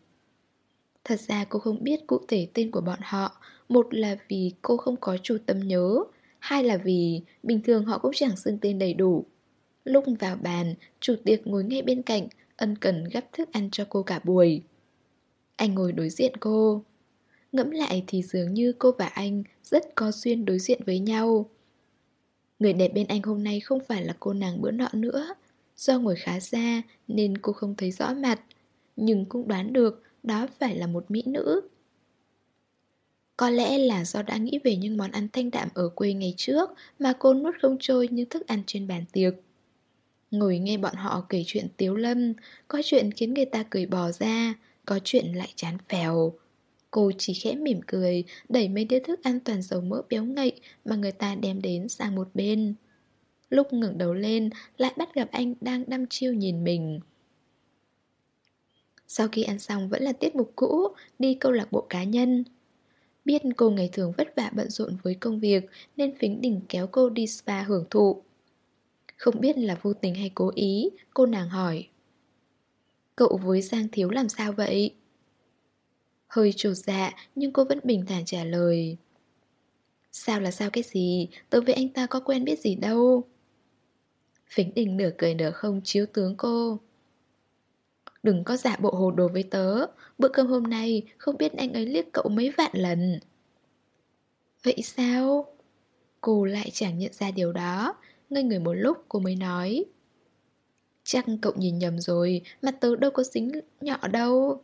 Thật ra cô không biết cụ thể tên của bọn họ, một là vì cô không có chủ tâm nhớ, hai là vì bình thường họ cũng chẳng xưng tên đầy đủ. Lúc vào bàn, chủ tiệc ngồi ngay bên cạnh, ân cần gắp thức ăn cho cô cả buổi. Anh ngồi đối diện cô. Ngẫm lại thì dường như cô và anh rất có duyên đối diện với nhau. Người đẹp bên anh hôm nay không phải là cô nàng bữa nọ nữa. Do ngồi khá xa nên cô không thấy rõ mặt, nhưng cũng đoán được đó phải là một mỹ nữ. Có lẽ là do đã nghĩ về những món ăn thanh đạm ở quê ngày trước mà cô nuốt không trôi như thức ăn trên bàn tiệc. Ngồi nghe bọn họ kể chuyện tiếu lâm, có chuyện khiến người ta cười bò ra, có chuyện lại chán phèo. Cô chỉ khẽ mỉm cười, đẩy mấy đĩa thức ăn toàn dầu mỡ béo ngậy mà người ta đem đến sang một bên. Lúc ngẩng đầu lên, lại bắt gặp anh đang đăm chiêu nhìn mình. Sau khi ăn xong vẫn là tiết mục cũ, đi câu lạc bộ cá nhân. Biết cô ngày thường vất vả bận rộn với công việc nên Phính Đình kéo cô đi spa hưởng thụ. Không biết là vô tình hay cố ý, cô nàng hỏi. Cậu với Giang Thiếu làm sao vậy? Hơi trột dạ nhưng cô vẫn bình thản trả lời. Sao là sao cái gì, tớ với anh ta có quen biết gì đâu. Phính Đình nửa cười nửa không chiếu tướng cô. Đừng có giả bộ hồ đồ với tớ Bữa cơm hôm nay không biết anh ấy liếc cậu mấy vạn lần Vậy sao? Cô lại chẳng nhận ra điều đó Ngây người một lúc cô mới nói. Chắc cậu nhìn nhầm rồi Mặt tớ đâu có dính nhỏ đâu.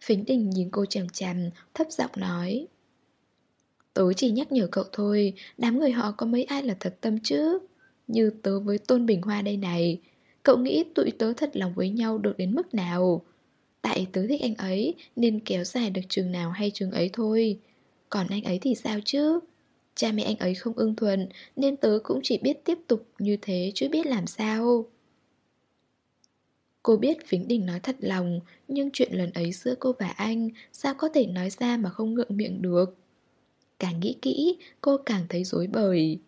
Phính đình nhìn cô chằm chằm, thấp giọng nói. Tớ chỉ nhắc nhở cậu thôi, đám người họ có mấy ai là thật tâm chứ? Như tớ với Tôn Bình Hoa đây này Cậu nghĩ tụi tớ thật lòng với nhau được đến mức nào? Tại tớ thích anh ấy nên kéo dài được trường nào hay trường ấy thôi. Còn anh ấy thì sao chứ? Cha mẹ anh ấy không ưng thuần, Nên tớ cũng chỉ biết tiếp tục như thế chứ biết làm sao. Cô biết Vĩnh Đình nói thật lòng, Nhưng chuyện lần ấy giữa cô và anh, Sao có thể nói ra mà không ngượng miệng được? Càng nghĩ kỹ, Cô càng thấy dối bời.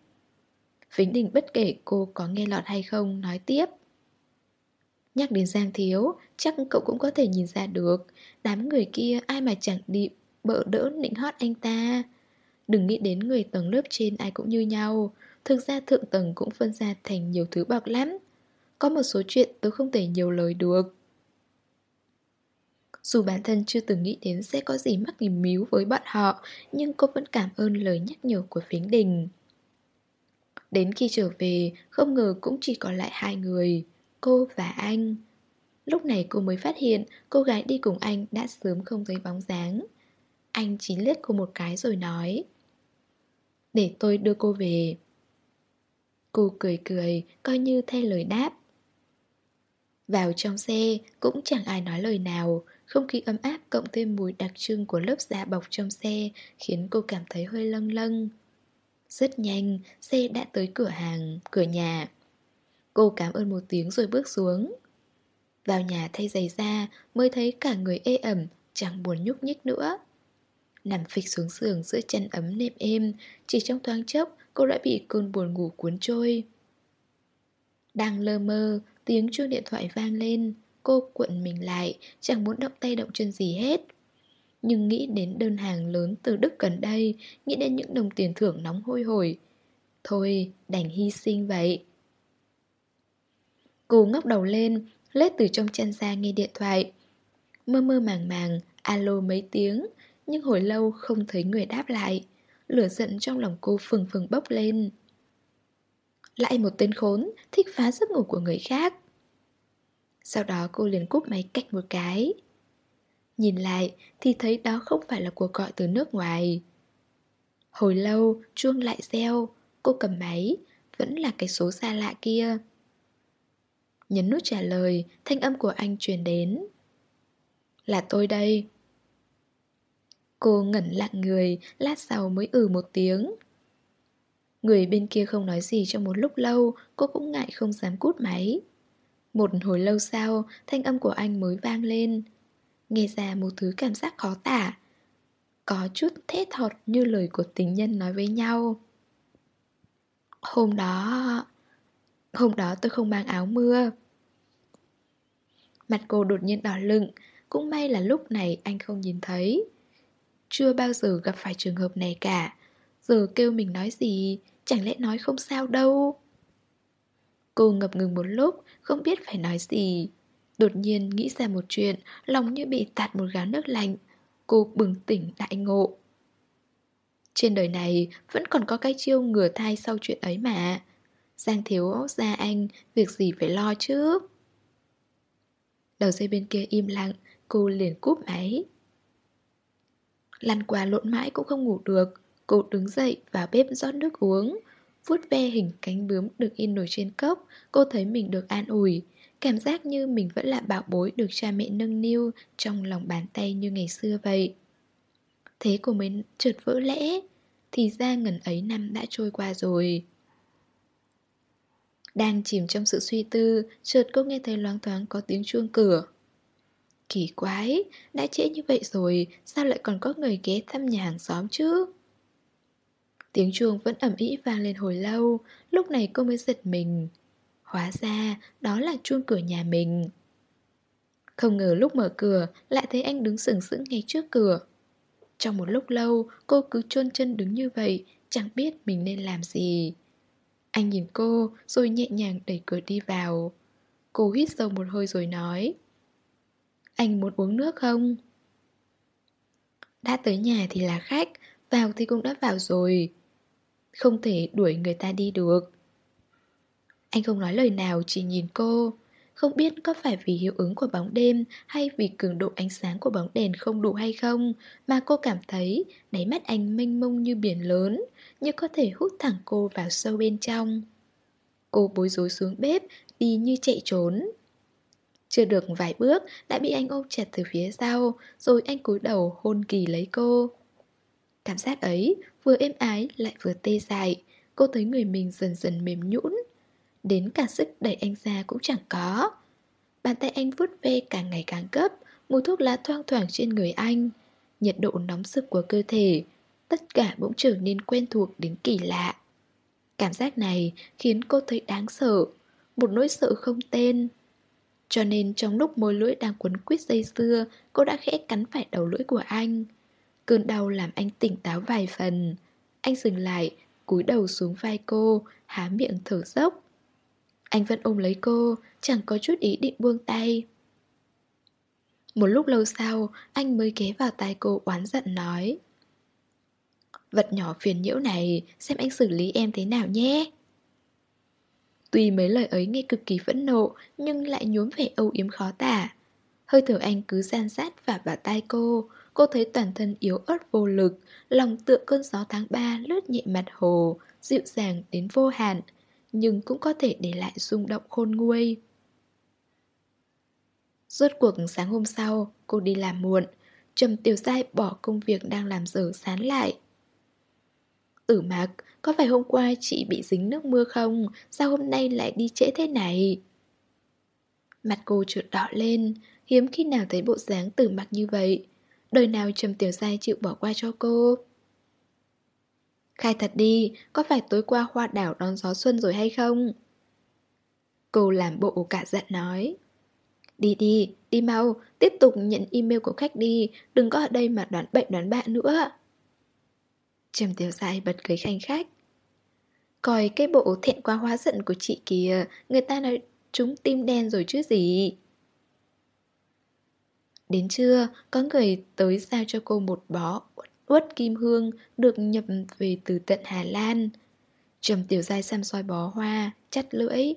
Vĩnh Đình bất kể cô có nghe lọt hay không, Nói tiếp. Nhắc đến Giang Thiếu, Chắc cậu cũng có thể nhìn ra được, Đám người kia ai mà chẳng đi Bợ đỡ nịnh hót anh ta. Đừng nghĩ đến người tầng lớp trên ai cũng như nhau. Thực ra thượng tầng cũng phân ra thành nhiều thứ bọc lắm. Có một số chuyện tôi không thể nhiều lời được. Dù bản thân chưa từng nghĩ đến sẽ có gì mắc nghìm míu với bọn họ Nhưng cô vẫn cảm ơn lời nhắc nhở của phiến đình. Đến khi trở về, không ngờ cũng chỉ còn lại hai người Cô và anh. Lúc này cô mới phát hiện cô gái đi cùng anh đã sớm không thấy bóng dáng. Anh chỉ liếc cô một cái rồi nói để tôi đưa cô về. Cô cười cười, Coi như thay lời đáp. Vào trong xe, Cũng chẳng ai nói lời nào. Không khí ấm áp cộng thêm mùi đặc trưng Của lớp da bọc trong xe Khiến cô cảm thấy hơi lâng lâng. Rất nhanh, Xe đã tới cửa hàng, Cửa nhà. Cô cảm ơn một tiếng rồi bước xuống. Vào nhà thay giày ra Mới thấy cả người ê ẩm, Chẳng buồn nhúc nhích nữa. Nằm phịch xuống giường giữa chân ấm nệm êm. Chỉ trong thoáng chốc, cô đã bị cơn buồn ngủ cuốn trôi. Đang lơ mơ, Tiếng chuông điện thoại vang lên. Cô cuộn mình lại, Chẳng muốn động tay động chân gì hết. Nhưng nghĩ đến đơn hàng lớn từ Đức gần đây, Nghĩ đến những đồng tiền thưởng nóng hôi hổi. Thôi, đành hy sinh vậy. Cô ngóc đầu lên, Lết từ trong chân ra nghe điện thoại. Mơ mơ màng màng, Alo mấy tiếng nhưng hồi lâu không thấy người đáp lại. Lửa giận trong lòng cô phừng phừng bốc lên. Lại một tên khốn, Thích phá giấc ngủ của người khác. Sau đó cô liền cúp máy cách một cái. Nhìn lại thì thấy đó không phải là cuộc gọi từ nước ngoài. Hồi lâu chuông lại reo, Cô cầm máy, Vẫn là cái số xa lạ kia. Nhấn nút trả lời, Thanh âm của anh truyền đến. Là tôi đây. Cô ngẩn lặng người, lát sau mới ừ một tiếng. Người bên kia không nói gì trong một lúc lâu, cô cũng ngại không dám cút máy. Một hồi lâu sau, thanh âm của anh mới vang lên. Nghe ra một thứ cảm giác khó tả. Có chút thét thọt như lời của tình nhân nói với nhau. Hôm đó... Hôm đó tôi không mang áo mưa. Mặt cô đột nhiên đỏ lựng, cũng may là lúc này anh không nhìn thấy. Chưa bao giờ gặp phải trường hợp này cả. Giờ kêu mình nói gì? Chẳng lẽ nói không sao đâu? Cô ngập ngừng một lúc, Không biết phải nói gì. Đột nhiên nghĩ ra một chuyện, Lòng như bị tạt một gáo nước lạnh. Cô bừng tỉnh đại ngộ. Trên đời này Vẫn còn có cái chiêu ngừa thai sau chuyện ấy mà. Giang thiếu ra anh, Việc gì phải lo chứ? Đầu dây bên kia im lặng, Cô liền cúp máy. Lăn qua lộn mãi cũng không ngủ được. Cô đứng dậy vào bếp rót nước uống. Vuốt ve hình cánh bướm được in nổi trên cốc, Cô thấy mình được an ủi. Cảm giác như mình vẫn là bảo bối được cha mẹ nâng niu Trong lòng bàn tay như ngày xưa vậy. Thế cô mới trượt vỡ lẽ, Thì ra ngần ấy năm đã trôi qua rồi. Đang chìm trong sự suy tư, Chợt cô nghe thấy loáng thoáng có tiếng chuông cửa. Kỳ quái, đã trễ như vậy rồi, sao lại còn có người ghé thăm nhà hàng xóm chứ? Tiếng chuông vẫn ẩm ý vang lên hồi lâu, lúc này cô mới giật mình. Hóa ra, đó là chuông cửa nhà mình. Không ngờ lúc mở cửa, lại thấy anh đứng sừng sững ngay trước cửa. Trong một lúc lâu, cô cứ chôn chân đứng như vậy, chẳng biết mình nên làm gì. Anh nhìn cô, rồi nhẹ nhàng đẩy cửa đi vào. Cô hít sâu một hơi rồi nói. Anh muốn uống nước không? Đã tới nhà thì là khách Vào thì cũng đã vào rồi Không thể đuổi người ta đi được Anh không nói lời nào chỉ nhìn cô Không biết có phải vì hiệu ứng của bóng đêm hay vì cường độ ánh sáng của bóng đèn không đủ hay không mà cô cảm thấy đáy mắt anh mênh mông như biển lớn, như có thể hút thẳng cô vào sâu bên trong. Cô bối rối xuống bếp, đi như chạy trốn. Chưa được vài bước đã bị anh ôm chặt từ phía sau, rồi anh cúi đầu hôn kỳ lấy cô. Cảm giác ấy vừa êm ái lại vừa tê dại, cô thấy người mình dần dần mềm nhũn. Đến cả sức đẩy anh ra cũng chẳng có. Bàn tay anh vuốt ve càng ngày càng gấp, mùi thuốc lá thoang thoảng trên người anh. Nhiệt độ nóng sực của cơ thể, tất cả bỗng trở nên quen thuộc đến kỳ lạ. Cảm giác này khiến cô thấy đáng sợ, một nỗi sợ không tên. Cho nên trong lúc môi lưỡi đang quấn quýt dây dưa, cô đã khẽ cắn phải đầu lưỡi của anh. Cơn đau làm anh tỉnh táo vài phần. Anh dừng lại, cúi đầu xuống vai cô, há miệng thở dốc. Anh vẫn ôm lấy cô, chẳng có chút ý định buông tay. Một lúc lâu sau, anh mới ghé vào tai cô oán giận nói. Vật nhỏ phiền nhiễu này, xem anh xử lý em thế nào nhé. Tuy mấy lời ấy nghe cực kỳ phẫn nộ, nhưng lại nhuốm vẻ âu yếm khó tả. Hơi thở anh cứ gian sát và vào tai cô, cô thấy toàn thân yếu ớt vô lực, lòng tựa cơn gió tháng 3 lướt nhẹ mặt hồ, dịu dàng đến vô hạn, nhưng cũng có thể để lại rung động khôn nguôi. Rốt cuộc sáng hôm sau, cô đi làm muộn, Trầm Tiểu dai bỏ công việc đang làm dở sán lại. Ừ, Tử mạc, có phải hôm qua chị bị dính nước mưa không? Sao hôm nay lại đi trễ thế này? Mặt cô trượt đỏ lên, hiếm khi nào thấy bộ dáng tử mặc như vậy. Đời nào Trầm Tiểu Giai chịu bỏ qua cho cô? Khai thật đi, có phải tối qua hoa đảo đón gió xuân rồi hay không? Cô làm bộ cả giận nói. Đi đi, đi mau, tiếp tục nhận email của khách đi, đừng có ở đây mà đoán bệnh đoán bạ nữa. Trầm tiểu dài bật cười khanh khách. Coi cái bộ thẹn quá hóa giận của chị kìa, người ta nói chúng tim đen rồi chứ gì. Đến trưa, có người tới giao cho cô một bó uất kim hương được nhập về từ tận Hà Lan. Trầm tiểu giai xăm soi bó hoa, chắt lưỡi.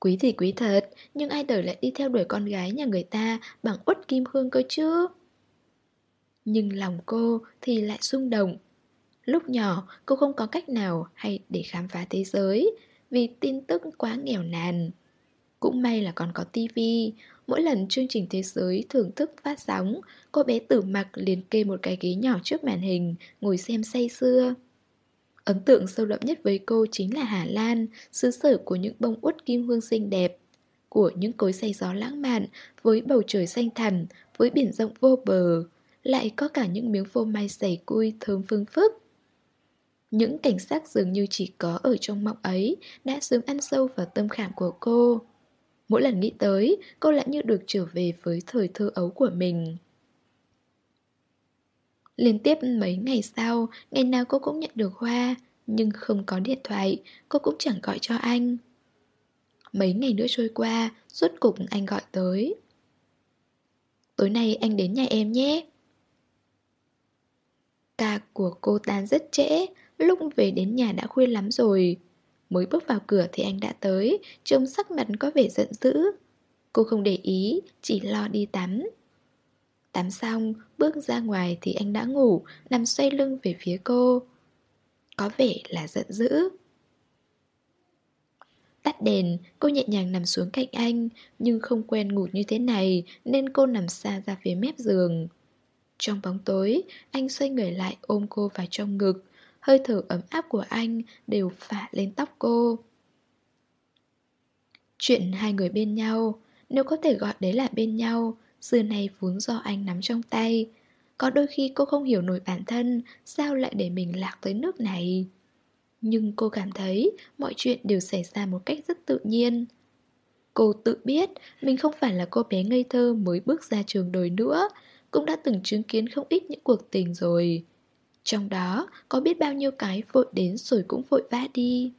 Quý thì quý thật, nhưng ai đời lại đi theo đuổi con gái nhà người ta bằng uất kim hương cơ chứ? Nhưng lòng cô thì lại rung động. Lúc nhỏ, cô không có cách nào hay để khám phá thế giới, vì tin tức quá nghèo nàn. Cũng may là còn có tivi, mỗi lần chương trình thế giới thưởng thức phát sóng, cô bé tử mặc liền kê một cái ghế nhỏ trước màn hình, ngồi xem say sưa. Ấn tượng sâu đậm nhất với cô chính là Hà Lan, xứ sở của những bông út kim hương xinh đẹp, của những cối say gió lãng mạn, với bầu trời xanh thẳm, với biển rộng vô bờ, lại có cả những miếng phô mai dày cui thơm phương phức. Những cảnh sắc dường như chỉ có ở trong mộng ấy đã sớm ăn sâu vào tâm khảm của cô. Mỗi lần nghĩ tới, cô lại như được trở về với thời thơ ấu của mình. Liên tiếp mấy ngày sau, ngày nào cô cũng nhận được hoa, nhưng không có điện thoại, cô cũng chẳng gọi cho anh. Mấy ngày nữa trôi qua, suốt cục anh gọi tới. Tối nay anh đến nhà em nhé. Ca của cô tan rất trễ, lúc về đến nhà đã khuya lắm rồi. Mới bước vào cửa thì anh đã tới, trông sắc mặt có vẻ giận dữ. Cô không để ý, chỉ lo đi tắm. Tắm xong, bước ra ngoài thì anh đã ngủ, nằm xoay lưng về phía cô. Có vẻ là giận dữ. Tắt đèn, cô nhẹ nhàng nằm xuống cạnh anh, nhưng không quen ngủ như thế này nên cô nằm xa ra phía mép giường. Trong bóng tối, anh xoay người lại ôm cô vào trong ngực, hơi thở ấm áp của anh đều phả lên tóc cô. Chuyện hai người bên nhau, nếu có thể gọi đấy là bên nhau, xưa nay vốn do anh nắm trong tay. Có đôi khi cô không hiểu nổi bản thân, sao lại để mình lạc tới nước này. Nhưng cô cảm thấy mọi chuyện đều xảy ra một cách rất tự nhiên. Cô tự biết mình không phải là cô bé ngây thơ mới bước ra trường đời nữa, cũng đã từng chứng kiến không ít những cuộc tình rồi. Trong đó, có biết bao nhiêu cái vội đến rồi cũng vội vã đi.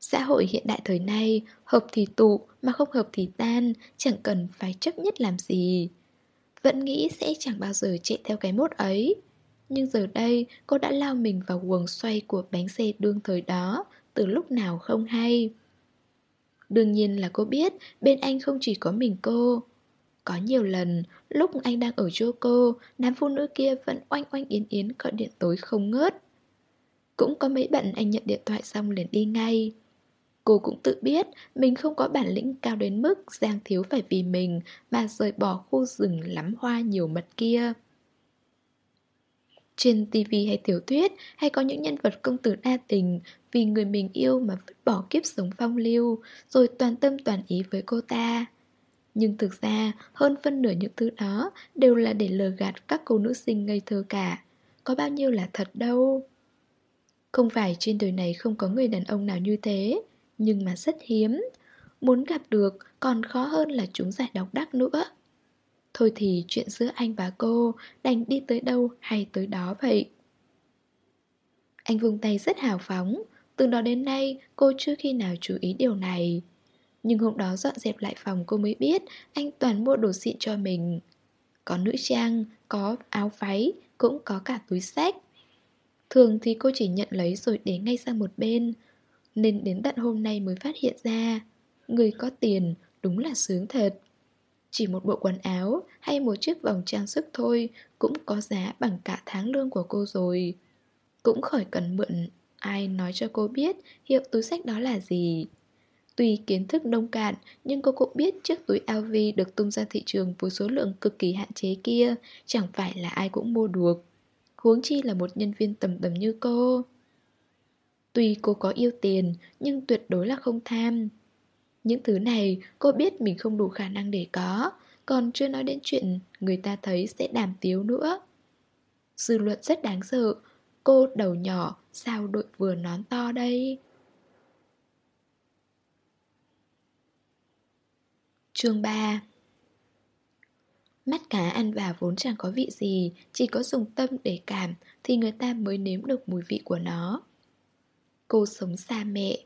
Xã hội hiện đại thời nay, Hợp thì tụ mà không hợp thì tan, Chẳng cần phải chấp nhất làm gì. Vẫn nghĩ sẽ chẳng bao giờ chạy theo cái mốt ấy. Nhưng giờ đây, cô đã lao mình vào quần xoay của bánh xe đương thời đó, Từ lúc nào không hay. Đương nhiên là cô biết, bên anh không chỉ có mình cô. Có nhiều lần lúc anh đang ở Joko, đám phụ nữ kia vẫn oanh oanh yến yến gọi điện tối không ngớt Cũng có mấy bận anh nhận điện thoại xong liền đi ngay Cô cũng tự biết mình không có bản lĩnh cao đến mức Giang Thiếu phải vì mình mà rời bỏ khu rừng lắm hoa nhiều mật kia. Trên TV hay tiểu thuyết hay có những nhân vật công tử đa tình vì người mình yêu mà vứt bỏ kiếp sống phong lưu rồi toàn tâm toàn ý với cô ta. Nhưng thực ra hơn phân nửa những thứ đó đều là để lừa gạt các cô nữ sinh ngây thơ cả. Có bao nhiêu là thật đâu. Không phải trên đời này không có người đàn ông nào như thế nhưng mà rất hiếm. Muốn gặp được còn khó hơn là chúng giải độc đắc nữa. Thôi thì chuyện giữa anh và cô đành đi tới đâu hay tới đó vậy. Anh vung tay rất hào phóng, từ đó đến nay cô chưa khi nào chú ý điều này. Nhưng hôm đó dọn dẹp lại phòng cô mới biết anh toàn mua đồ xịn cho mình. Có nữ trang, có áo váy, cũng có cả túi sách. Thường thì cô chỉ nhận lấy rồi để ngay sang một bên, nên đến tận hôm nay mới phát hiện ra Người có tiền đúng là sướng thật Chỉ một bộ quần áo hay một chiếc vòng trang sức thôi Cũng có giá bằng cả tháng lương của cô rồi Cũng khỏi cần mượn ai nói cho cô biết hiệu túi sách đó là gì Tuy kiến thức nông cạn, nhưng cô cũng biết chiếc túi LV được tung ra thị trường với số lượng cực kỳ hạn chế kia chẳng phải là ai cũng mua được. Huống chi là một nhân viên tầm tầm như cô. Tuy cô có yêu tiền, nhưng tuyệt đối là không tham. Những thứ này cô biết mình không đủ khả năng để có, còn chưa nói đến chuyện người ta thấy sẽ đàm tiếu nữa. Dư luận rất đáng sợ, cô đầu nhỏ sao đội vừa nón to đây? Chương 3 Mắt cá ăn vào vốn chẳng có vị gì, chỉ có dùng tâm để cảm thì người ta mới nếm được mùi vị của nó. Cô sống xa mẹ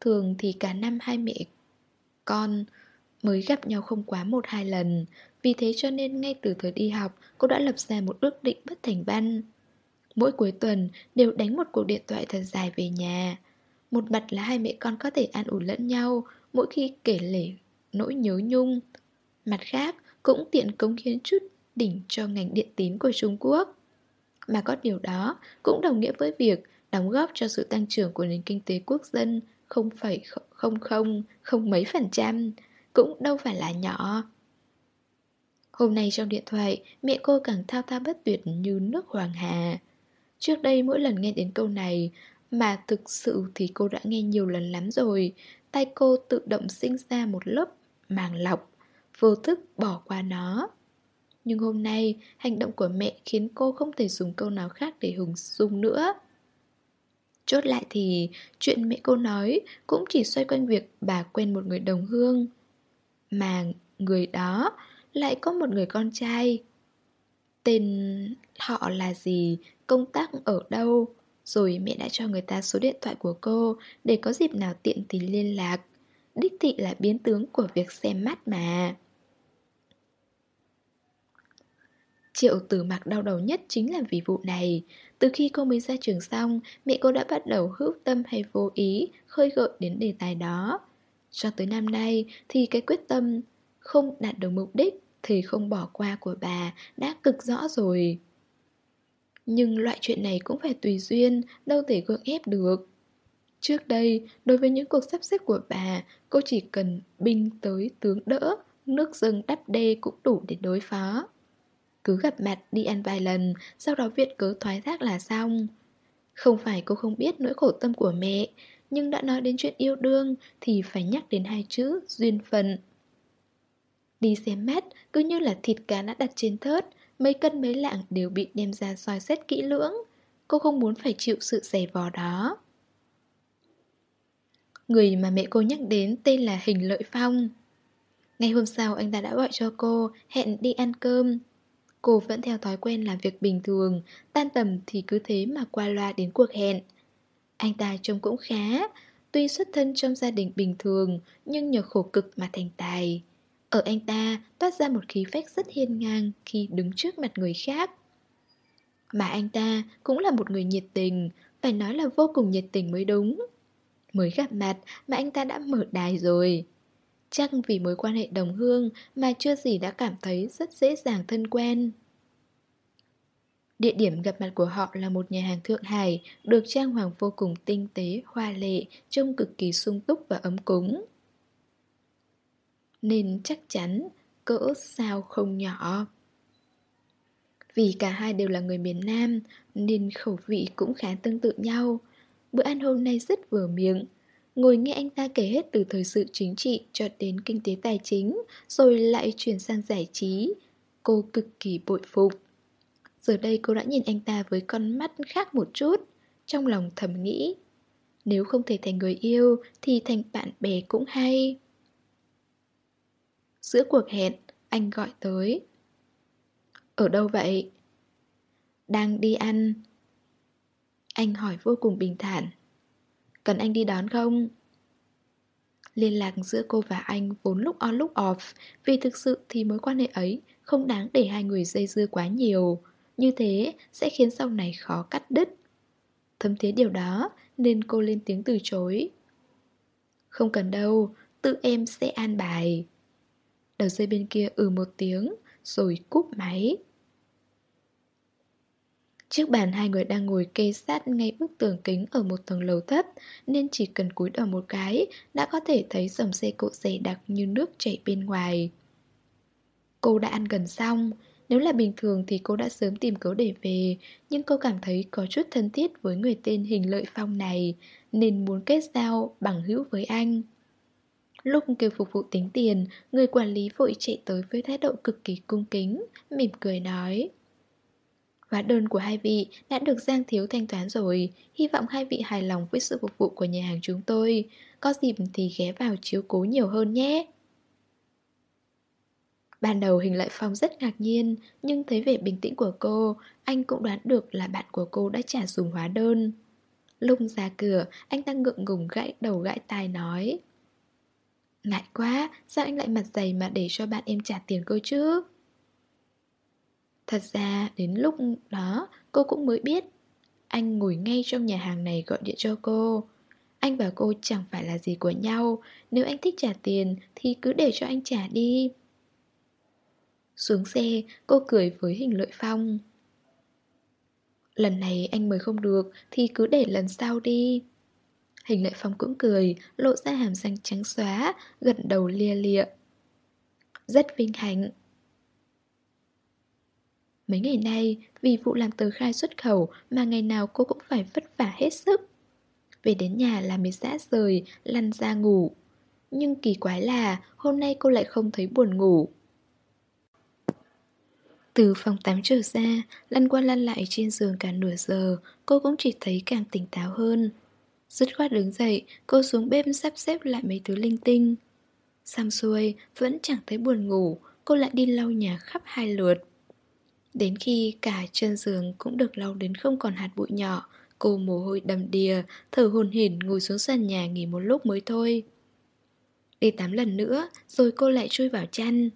Thường thì cả năm hai mẹ con mới gặp nhau không quá một hai lần. Vì thế cho nên ngay từ thời đi học Cô đã lập ra một ước định bất thành văn. Mỗi cuối tuần đều đánh một cuộc điện thoại thật dài về nhà. Một mặt là hai mẹ con có thể an ủi lẫn nhau Mỗi khi kể lể nỗi nhớ nhung Mặt khác cũng tiện cống hiến chút đỉnh cho ngành điện tín của Trung Quốc Mà có điều đó cũng đồng nghĩa với việc đóng góp cho sự tăng trưởng của nền kinh tế quốc dân 0,00 không mấy phần trăm, cũng đâu phải là nhỏ. Hôm nay trong điện thoại, mẹ cô càng thao thao bất tuyệt như nước hoàng hà. Trước đây mỗi lần nghe đến câu này, mà thực sự thì cô đã nghe nhiều lần lắm rồi, tay cô tự động sinh ra một lớp màng lọc, vô thức bỏ qua nó. Nhưng hôm nay, hành động của mẹ khiến cô không thể dùng câu nào khác để hùng dung nữa. Chốt lại thì chuyện mẹ cô nói cũng chỉ xoay quanh việc bà quen một người đồng hương. Mà người đó lại có một người con trai. Tên họ là gì, công tác ở đâu, rồi mẹ đã cho người ta số điện thoại của cô để có dịp nào tiện thì liên lạc. Đích thị là biến tướng của việc xem mắt mà. Triệu tử mặc đau đầu nhất chính là vì vụ này. Từ khi cô mới ra trường xong, Mẹ cô đã bắt đầu hữu tâm hay vô ý, Khơi gợi đến đề tài đó. Cho tới năm nay Thì cái quyết tâm không đạt được mục đích Thì không bỏ qua của bà Đã cực rõ rồi. Nhưng loại chuyện này cũng phải tùy duyên, Đâu thể gượng ép được. Trước đây, đối với những cuộc sắp xếp của bà, cô chỉ cần binh tới tướng đỡ, nước dâng đắp đê cũng đủ để đối phó. Cứ gặp mặt đi ăn vài lần Sau đó viện cớ thoái thác là xong. Không phải cô không biết nỗi khổ tâm của mẹ Nhưng đã nói đến chuyện yêu đương Thì phải nhắc đến hai chữ duyên phận. Đi xem mắt cứ như là thịt cá đã đặt trên thớt Mấy cân mấy lạng đều bị đem ra soi xét kỹ lưỡng. Cô không muốn phải chịu sự giày vò đó. Người mà mẹ cô nhắc đến tên là Hình Lợi Phong. Ngày hôm sau anh ta đã gọi cho cô, Hẹn đi ăn cơm. Cô vẫn theo thói quen làm việc bình thường, Tan tầm thì cứ thế mà qua loa đến cuộc hẹn. Anh ta trông cũng khá, Tuy xuất thân trong gia đình bình thường, Nhưng nhờ khổ cực mà thành tài. Ở anh ta, toát ra một khí phách rất hiên ngang Khi đứng trước mặt người khác. Mà anh ta cũng là một người nhiệt tình, Phải nói là vô cùng nhiệt tình mới đúng. Mới gặp mặt mà anh ta đã mở đài rồi Chắc vì mối quan hệ đồng hương mà chưa gì đã cảm thấy rất dễ dàng thân quen Địa điểm gặp mặt của họ là một nhà hàng Thượng Hải, được trang hoàng vô cùng tinh tế, hoa lệ, trông cực kỳ sung túc và ấm cúng. Nên chắc chắn, cỡ sao không nhỏ. Vì cả hai đều là người miền Nam, nên khẩu vị cũng khá tương tự nhau. Bữa ăn hôm nay rất vừa miệng. Ngồi nghe anh ta kể hết từ thời sự chính trị cho đến kinh tế tài chính, rồi lại chuyển sang giải trí. Cô cực kỳ bội phục. Giờ đây cô đã nhìn anh ta với con mắt khác một chút Trong lòng thầm nghĩ Nếu không thể thành người yêu Thì thành bạn bè cũng hay Giữa cuộc hẹn Anh gọi tới Ở đâu vậy? Đang đi ăn anh hỏi vô cùng bình thản. Cần anh đi đón không? Liên lạc giữa cô và anh vốn lúc on lúc off Vì thực sự thì mối quan hệ ấy Không đáng để hai người dây dưa quá nhiều. Như thế sẽ khiến sau này khó cắt đứt. Thấm thế điều đó nên cô lên tiếng từ chối. Không cần đâu, tự em sẽ an bài. Đầu dây bên kia ừ một tiếng Rồi cúp máy. Chiếc bàn, hai người đang ngồi kê sát ngay bức tường kính ở một tầng lầu thấp, Nên chỉ cần cúi đầu một cái Đã có thể thấy dòng xe cộ dày đặc như nước chảy bên ngoài. Cô đã ăn gần xong. Nếu là bình thường thì cô đã sớm tìm cớ để về, Nhưng cô cảm thấy có chút thân thiết với người tên Hình Lợi Phong này, Nên muốn kết giao bằng hữu với anh. Lúc kêu phục vụ tính tiền, Người quản lý vội chạy tới với thái độ cực kỳ cung kính, Mỉm cười nói. Hóa đơn của hai vị đã được Giang Thiếu thanh toán rồi Hy vọng hai vị hài lòng với sự phục vụ của nhà hàng chúng tôi Có dịp thì ghé vào chiếu cố nhiều hơn nhé Ban đầu Hình Lợi Phong rất ngạc nhiên, nhưng thấy vẻ bình tĩnh của cô, anh cũng đoán được là bạn của cô đã trả dùng hóa đơn. Lung ra cửa, anh ta ngượng ngùng gãi đầu gãi tai nói Ngại quá, sao anh lại mặt dày mà để cho bạn em trả tiền cô chứ? Thật ra, đến lúc đó, cô cũng mới biết Anh ngồi ngay trong nhà hàng này gọi điện cho cô. Anh và cô chẳng phải là gì của nhau Nếu anh thích trả tiền thì cứ để cho anh trả đi. Xuống xe, cô cười với hình lợi phong. Lần này anh mời không được Thì cứ để lần sau đi. Hình lợi phong cũng cười Lộ ra hàm răng trắng xóa Gật đầu lia lịa. Rất vinh hạnh Mấy ngày nay Vì vụ làm tờ khai xuất khẩu Mà ngày nào cô cũng phải vất vả hết sức Về đến nhà là mới rã rời Lăn ra ngủ Nhưng kỳ quái là Hôm nay cô lại không thấy buồn ngủ từ phòng tắm trở ra, lăn qua lăn lại trên giường cả nửa giờ, cô cũng chỉ thấy càng tỉnh táo hơn. Dứt khoát đứng dậy, cô xuống bếp sắp xếp lại mấy thứ linh tinh. Xong xuôi, vẫn chẳng thấy buồn ngủ, cô lại đi lau nhà khắp hai lượt. Đến khi cả chân giường cũng được lau đến không còn hạt bụi nhỏ, cô mồ hôi đầm đìa, thở hồn hển ngồi xuống sàn nhà nghỉ một lúc mới thôi. Đi tắm lần nữa, rồi cô lại chui vào chăn.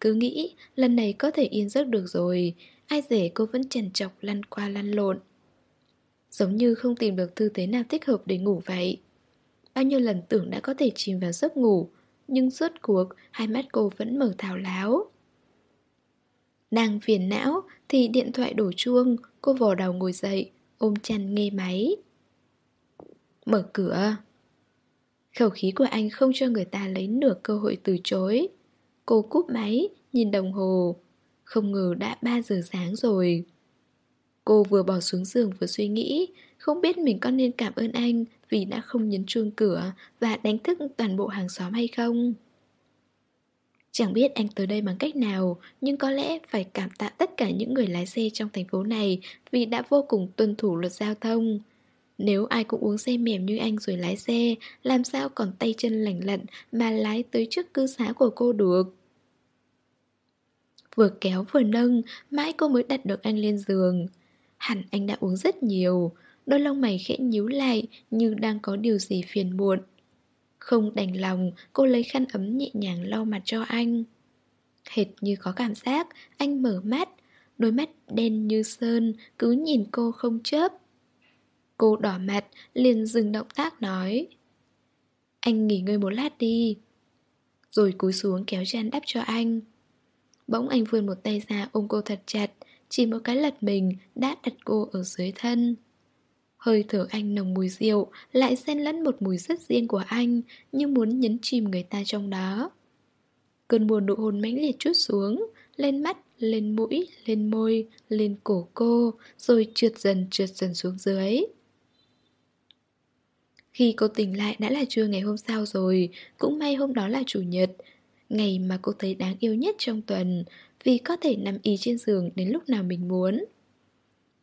Cứ nghĩ lần này có thể yên giấc được rồi Ai dè cô vẫn chần chọc lăn qua lăn lộn Giống như không tìm được tư thế nào thích hợp để ngủ vậy Bao nhiêu lần tưởng đã có thể chìm vào giấc ngủ Nhưng suốt cuộc hai mắt cô vẫn mở thảo láo đang phiền não thì điện thoại đổ chuông Cô vò đầu ngồi dậy Ôm chăn nghe máy. Mở cửa. Khẩu khí của anh không cho người ta lấy nửa cơ hội từ chối. Cô cúp máy, nhìn đồng hồ. Không ngờ đã 3 giờ sáng rồi. Cô vừa bỏ xuống giường vừa suy nghĩ Không biết mình có nên cảm ơn anh Vì đã không nhấn chuông cửa Và đánh thức toàn bộ hàng xóm hay không. Chẳng biết anh tới đây bằng cách nào, Nhưng có lẽ phải cảm tạ tất cả những người lái xe trong thành phố này Vì đã vô cùng tuân thủ luật giao thông. Nếu ai cũng uống xe mềm như anh rồi lái xe, Làm sao còn tay chân lành lặn Mà lái tới trước cư xá của cô được? Vừa kéo vừa nâng, Mãi cô mới đặt được anh lên giường. Hẳn anh đã uống rất nhiều, Đôi lông mày khẽ nhíu lại Như đang có điều gì phiền muộn. Không đành lòng, Cô lấy khăn ấm nhẹ nhàng lau mặt cho anh. Hệt như có cảm giác, Anh mở mắt, Đôi mắt đen như sơn, Cứ nhìn cô không chớp. Cô đỏ mặt, liền dừng động tác nói, Anh nghỉ ngơi một lát đi. Rồi cúi xuống kéo chăn đắp cho anh. Bỗng anh vươn một tay ra ôm cô thật chặt, Chỉ một cái lật mình đã đặt cô ở dưới thân. Hơi thở anh nồng mùi rượu Lại xen lẫn một mùi rất riêng của anh Như muốn nhấn chìm người ta trong đó. Cơn buồn nụ hôn mãnh liệt chút xuống Lên mắt, lên mũi, lên môi, lên cổ cô Rồi trượt dần trượt dần xuống dưới. Khi cô tỉnh lại đã là trưa ngày hôm sau rồi Cũng may hôm đó là chủ nhật Ngày mà cô thấy đáng yêu nhất trong tuần Vì có thể nằm y trên giường đến lúc nào mình muốn.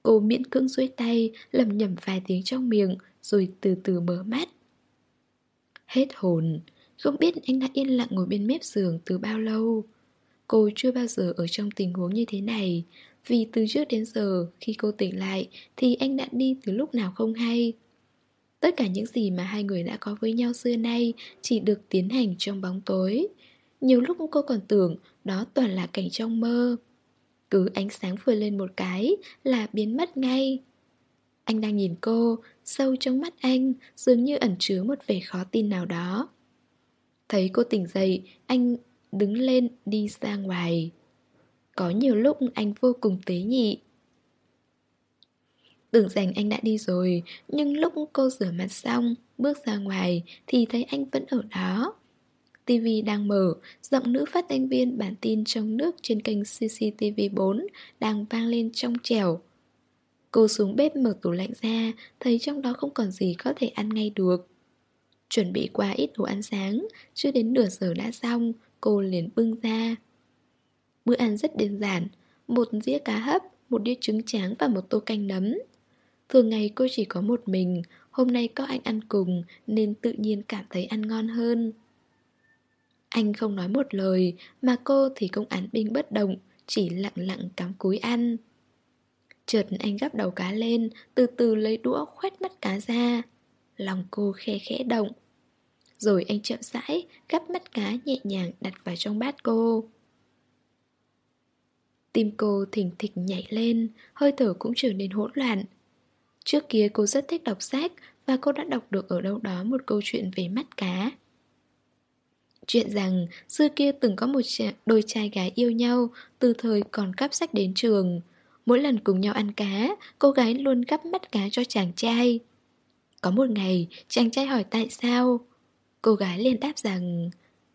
Cô miễn cưỡng duỗi tay lầm nhầm vài tiếng trong miệng, Rồi từ từ mở mắt. Hết hồn, Không biết anh đã yên lặng ngồi bên mép giường từ bao lâu. Cô chưa bao giờ ở trong tình huống như thế này, Vì từ trước đến giờ Khi cô tỉnh lại Thì anh đã đi từ lúc nào không hay. Tất cả những gì mà hai người đã có với nhau xưa nay Chỉ được tiến hành trong bóng tối. Nhiều lúc cô còn tưởng Đó toàn là cảnh trong mơ cứ ánh sáng vừa lên một cái là biến mất ngay. Anh đang nhìn cô, sâu trong mắt anh dường như ẩn chứa một vẻ khó tin nào đó. Thấy cô tỉnh dậy, anh đứng lên đi ra ngoài. Có nhiều lúc anh vô cùng tế nhị. Tưởng rằng anh đã đi rồi Nhưng lúc cô rửa mặt xong Bước ra ngoài Thì thấy anh vẫn ở đó. TV đang mở, giọng nữ phát thanh viên bản tin trong nước trên kênh CCTV4 đang vang lên trong trẻo. Cô xuống bếp mở tủ lạnh ra, thấy trong đó không còn gì có thể ăn ngay được. Chuẩn bị qua ít đồ ăn sáng, chưa đến nửa giờ đã xong, cô liền bưng ra. Bữa ăn rất đơn giản, một dĩa cá hấp, một đĩa trứng tráng và một tô canh nấm. Thường ngày cô chỉ có một mình, hôm nay có anh ăn cùng nên tự nhiên cảm thấy ăn ngon hơn. Anh không nói một lời, Mà cô thì cũng án binh bất động, Chỉ lặng lặng cắm cúi ăn. Chợt anh gắp đầu cá lên, Từ từ lấy đũa khoét mắt cá ra. Lòng cô khe khẽ động. Rồi anh chậm rãi Gắp mắt cá nhẹ nhàng đặt vào trong bát cô. Tim cô thỉnh thịch nhảy lên, Hơi thở cũng trở nên hỗn loạn. Trước kia cô rất thích đọc sách Và cô đã đọc được ở đâu đó một câu chuyện về mắt cá. Chuyện rằng xưa kia từng có một đôi trai gái yêu nhau từ thời còn cắp sách đến trường. Mỗi lần cùng nhau ăn cá, cô gái luôn cắp mắt cá cho chàng trai. Có một ngày, chàng trai hỏi tại sao. Cô gái liền đáp rằng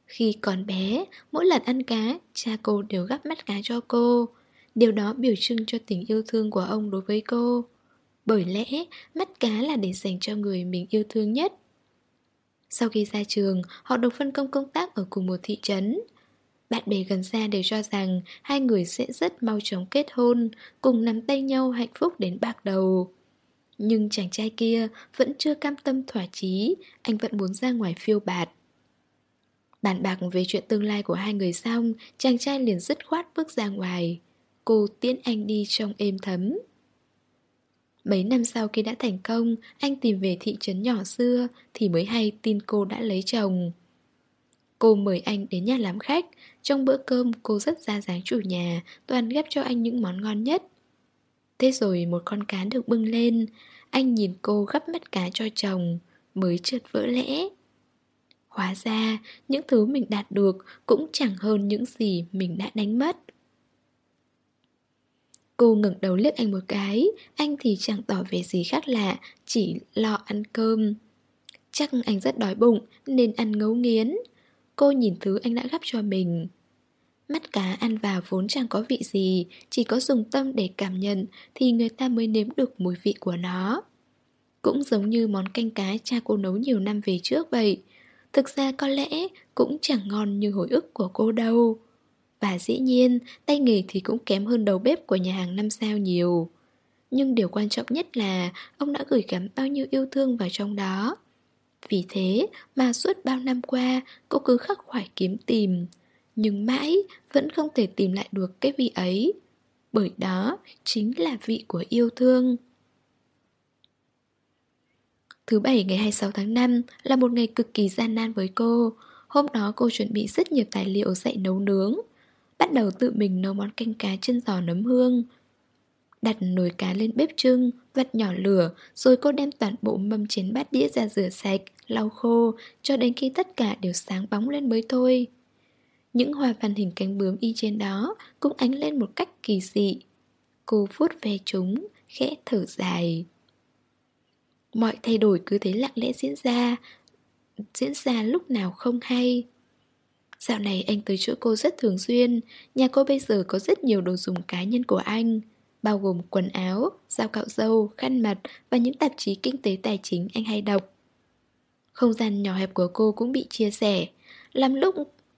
khi còn bé, mỗi lần ăn cá, cha cô đều gắp mắt cá cho cô. Điều đó biểu trưng cho tình yêu thương của ông đối với cô. Bởi lẽ, mắt cá là để dành cho người mình yêu thương nhất. Sau khi ra trường, họ được phân công công tác ở cùng một thị trấn. Bạn bè gần xa đều cho rằng hai người sẽ rất mau chóng kết hôn, cùng nắm tay nhau hạnh phúc đến bạc đầu. Nhưng chàng trai kia vẫn chưa cam tâm thỏa chí, anh vẫn muốn ra ngoài phiêu bạt. Bàn bạc về chuyện tương lai của hai người xong, chàng trai liền dứt khoát bước ra ngoài. Cô tiễn anh đi trong êm thấm. Mấy năm sau khi đã thành công, anh tìm về thị trấn nhỏ xưa thì mới hay tin cô đã lấy chồng. Cô mời anh đến nhà làm khách, trong bữa cơm cô rất ra dáng chủ nhà, toàn ghép cho anh những món ngon nhất. Thế rồi một con cá được bưng lên, anh nhìn cô gắp mắt cá cho chồng, mới chợt vỡ lẽ. Hóa ra, những thứ mình đạt được cũng chẳng hơn những gì mình đã đánh mất. Cô ngẩng đầu liếc anh một cái. Anh thì chẳng tỏ vẻ gì khác lạ, Chỉ lo ăn cơm. Chắc anh rất đói bụng, Nên ăn ngấu nghiến. Cô nhìn thứ anh đã gắp cho mình. Mắt cá ăn vào vốn chẳng có vị gì, Chỉ có dùng tâm để cảm nhận Thì người ta mới nếm được mùi vị của nó. Cũng giống như món canh cá cha cô nấu nhiều năm về trước vậy. Thực ra có lẽ cũng chẳng ngon như hồi ức của cô đâu và dĩ nhiên, tay nghề thì cũng kém hơn đầu bếp của nhà hàng năm sao nhiều. Nhưng điều quan trọng nhất là ông đã gửi gắm bao nhiêu yêu thương vào trong đó. Vì thế mà suốt bao năm qua cô cứ khắc khoải kiếm tìm. Nhưng mãi vẫn không thể tìm lại được cái vị ấy. Bởi đó chính là vị của yêu thương. Thứ bảy ngày 26 tháng 5 là một ngày cực kỳ gian nan với cô. Hôm đó cô chuẩn bị rất nhiều tài liệu dạy nấu nướng bắt đầu tự mình nấu món canh cá chân giò nấm hương. Đặt nồi cá lên bếp trưng, vặt nhỏ lửa, rồi cô đem toàn bộ mâm chén bát đĩa ra rửa sạch, lau khô, cho đến khi tất cả đều sáng bóng lên mới thôi. Những hoa văn hình cánh bướm y trên đó cũng ánh lên một cách kỳ dị. Cô vuốt ve chúng, khẽ thở dài. Mọi thay đổi cứ thế lặng lẽ diễn ra, diễn ra lúc nào không hay. Dạo này anh tới chỗ cô rất thường xuyên, nhà cô bây giờ có rất nhiều đồ dùng cá nhân của anh bao gồm quần áo, dao cạo râu, khăn mặt và những tạp chí kinh tế tài chính anh hay đọc. Không gian nhỏ hẹp của cô cũng bị chia sẻ, làm lúc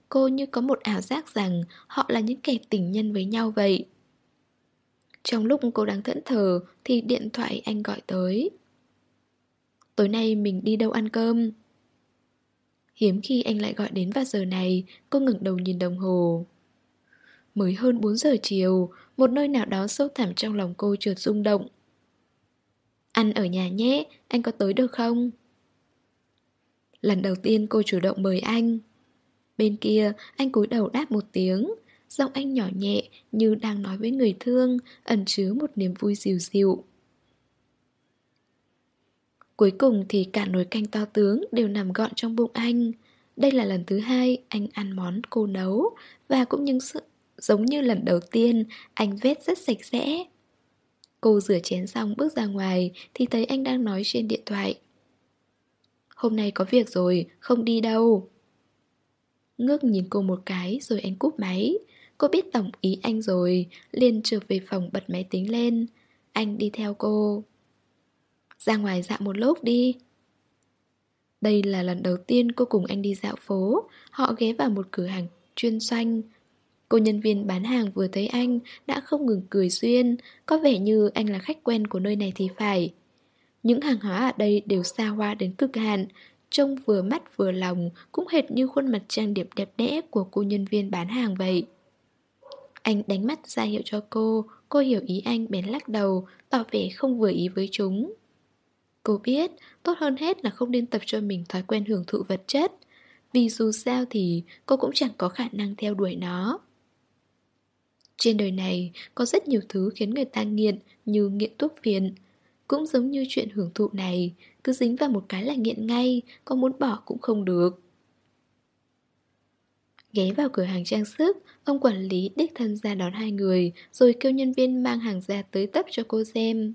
cô như có một ảo giác rằng họ là những kẻ tình nhân với nhau vậy. Trong lúc cô đang thẫn thờ thì điện thoại anh gọi tới. Tối nay mình đi đâu ăn cơm? Hiếm khi anh lại gọi đến vào giờ này, cô ngẩng đầu nhìn đồng hồ. Mới hơn 4 giờ chiều, một nơi nào đó sâu thẳm trong lòng cô trượt rung động. Ăn ở nhà nhé, anh có tới được không? Lần đầu tiên cô chủ động mời anh. Bên kia, anh cúi đầu đáp một tiếng. Giọng anh nhỏ nhẹ như đang nói với người thương, ẩn chứa một niềm vui dịu dịu. Cuối cùng thì cả nồi canh to tướng đều nằm gọn trong bụng anh. Đây là lần thứ hai anh ăn món cô nấu và cũng những sự Giống như lần đầu tiên, anh vết rất sạch sẽ. Cô rửa chén xong bước ra ngoài thì thấy anh đang nói trên điện thoại. Hôm nay có việc rồi, không đi đâu. Ngước nhìn cô một cái rồi anh cúp máy. Cô biết tổng ý anh rồi, liền trở về phòng bật máy tính lên. Anh đi theo cô. Ra ngoài dạo một lúc đi. Đây là lần đầu tiên cô cùng anh đi dạo phố. Họ ghé vào một cửa hàng chuyên doanh, Cô nhân viên bán hàng vừa thấy anh đã không ngừng cười duyên, có vẻ như anh là khách quen của nơi này thì phải. Những hàng hóa ở đây đều xa hoa đến cực hạn, trông vừa mắt vừa lòng, cũng hệt như khuôn mặt trang điểm đẹp đẽ của cô nhân viên bán hàng vậy. Anh đánh mắt ra hiệu cho cô, cô hiểu ý anh bèn lắc đầu, tỏ vẻ không vừa ý với chúng. Cô biết, tốt hơn hết là không nên tập cho mình thói quen hưởng thụ vật chất, vì dù sao thì cô cũng chẳng có khả năng theo đuổi nó. Trên đời này có rất nhiều thứ khiến người ta nghiện như nghiện thuốc phiền Cũng giống như chuyện hưởng thụ này, cứ dính vào một cái là nghiện ngay, có muốn bỏ cũng không được. Ghé vào cửa hàng trang sức, ông quản lý đích thân ra đón hai người, rồi kêu nhân viên mang hàng ra tới tấp cho cô xem.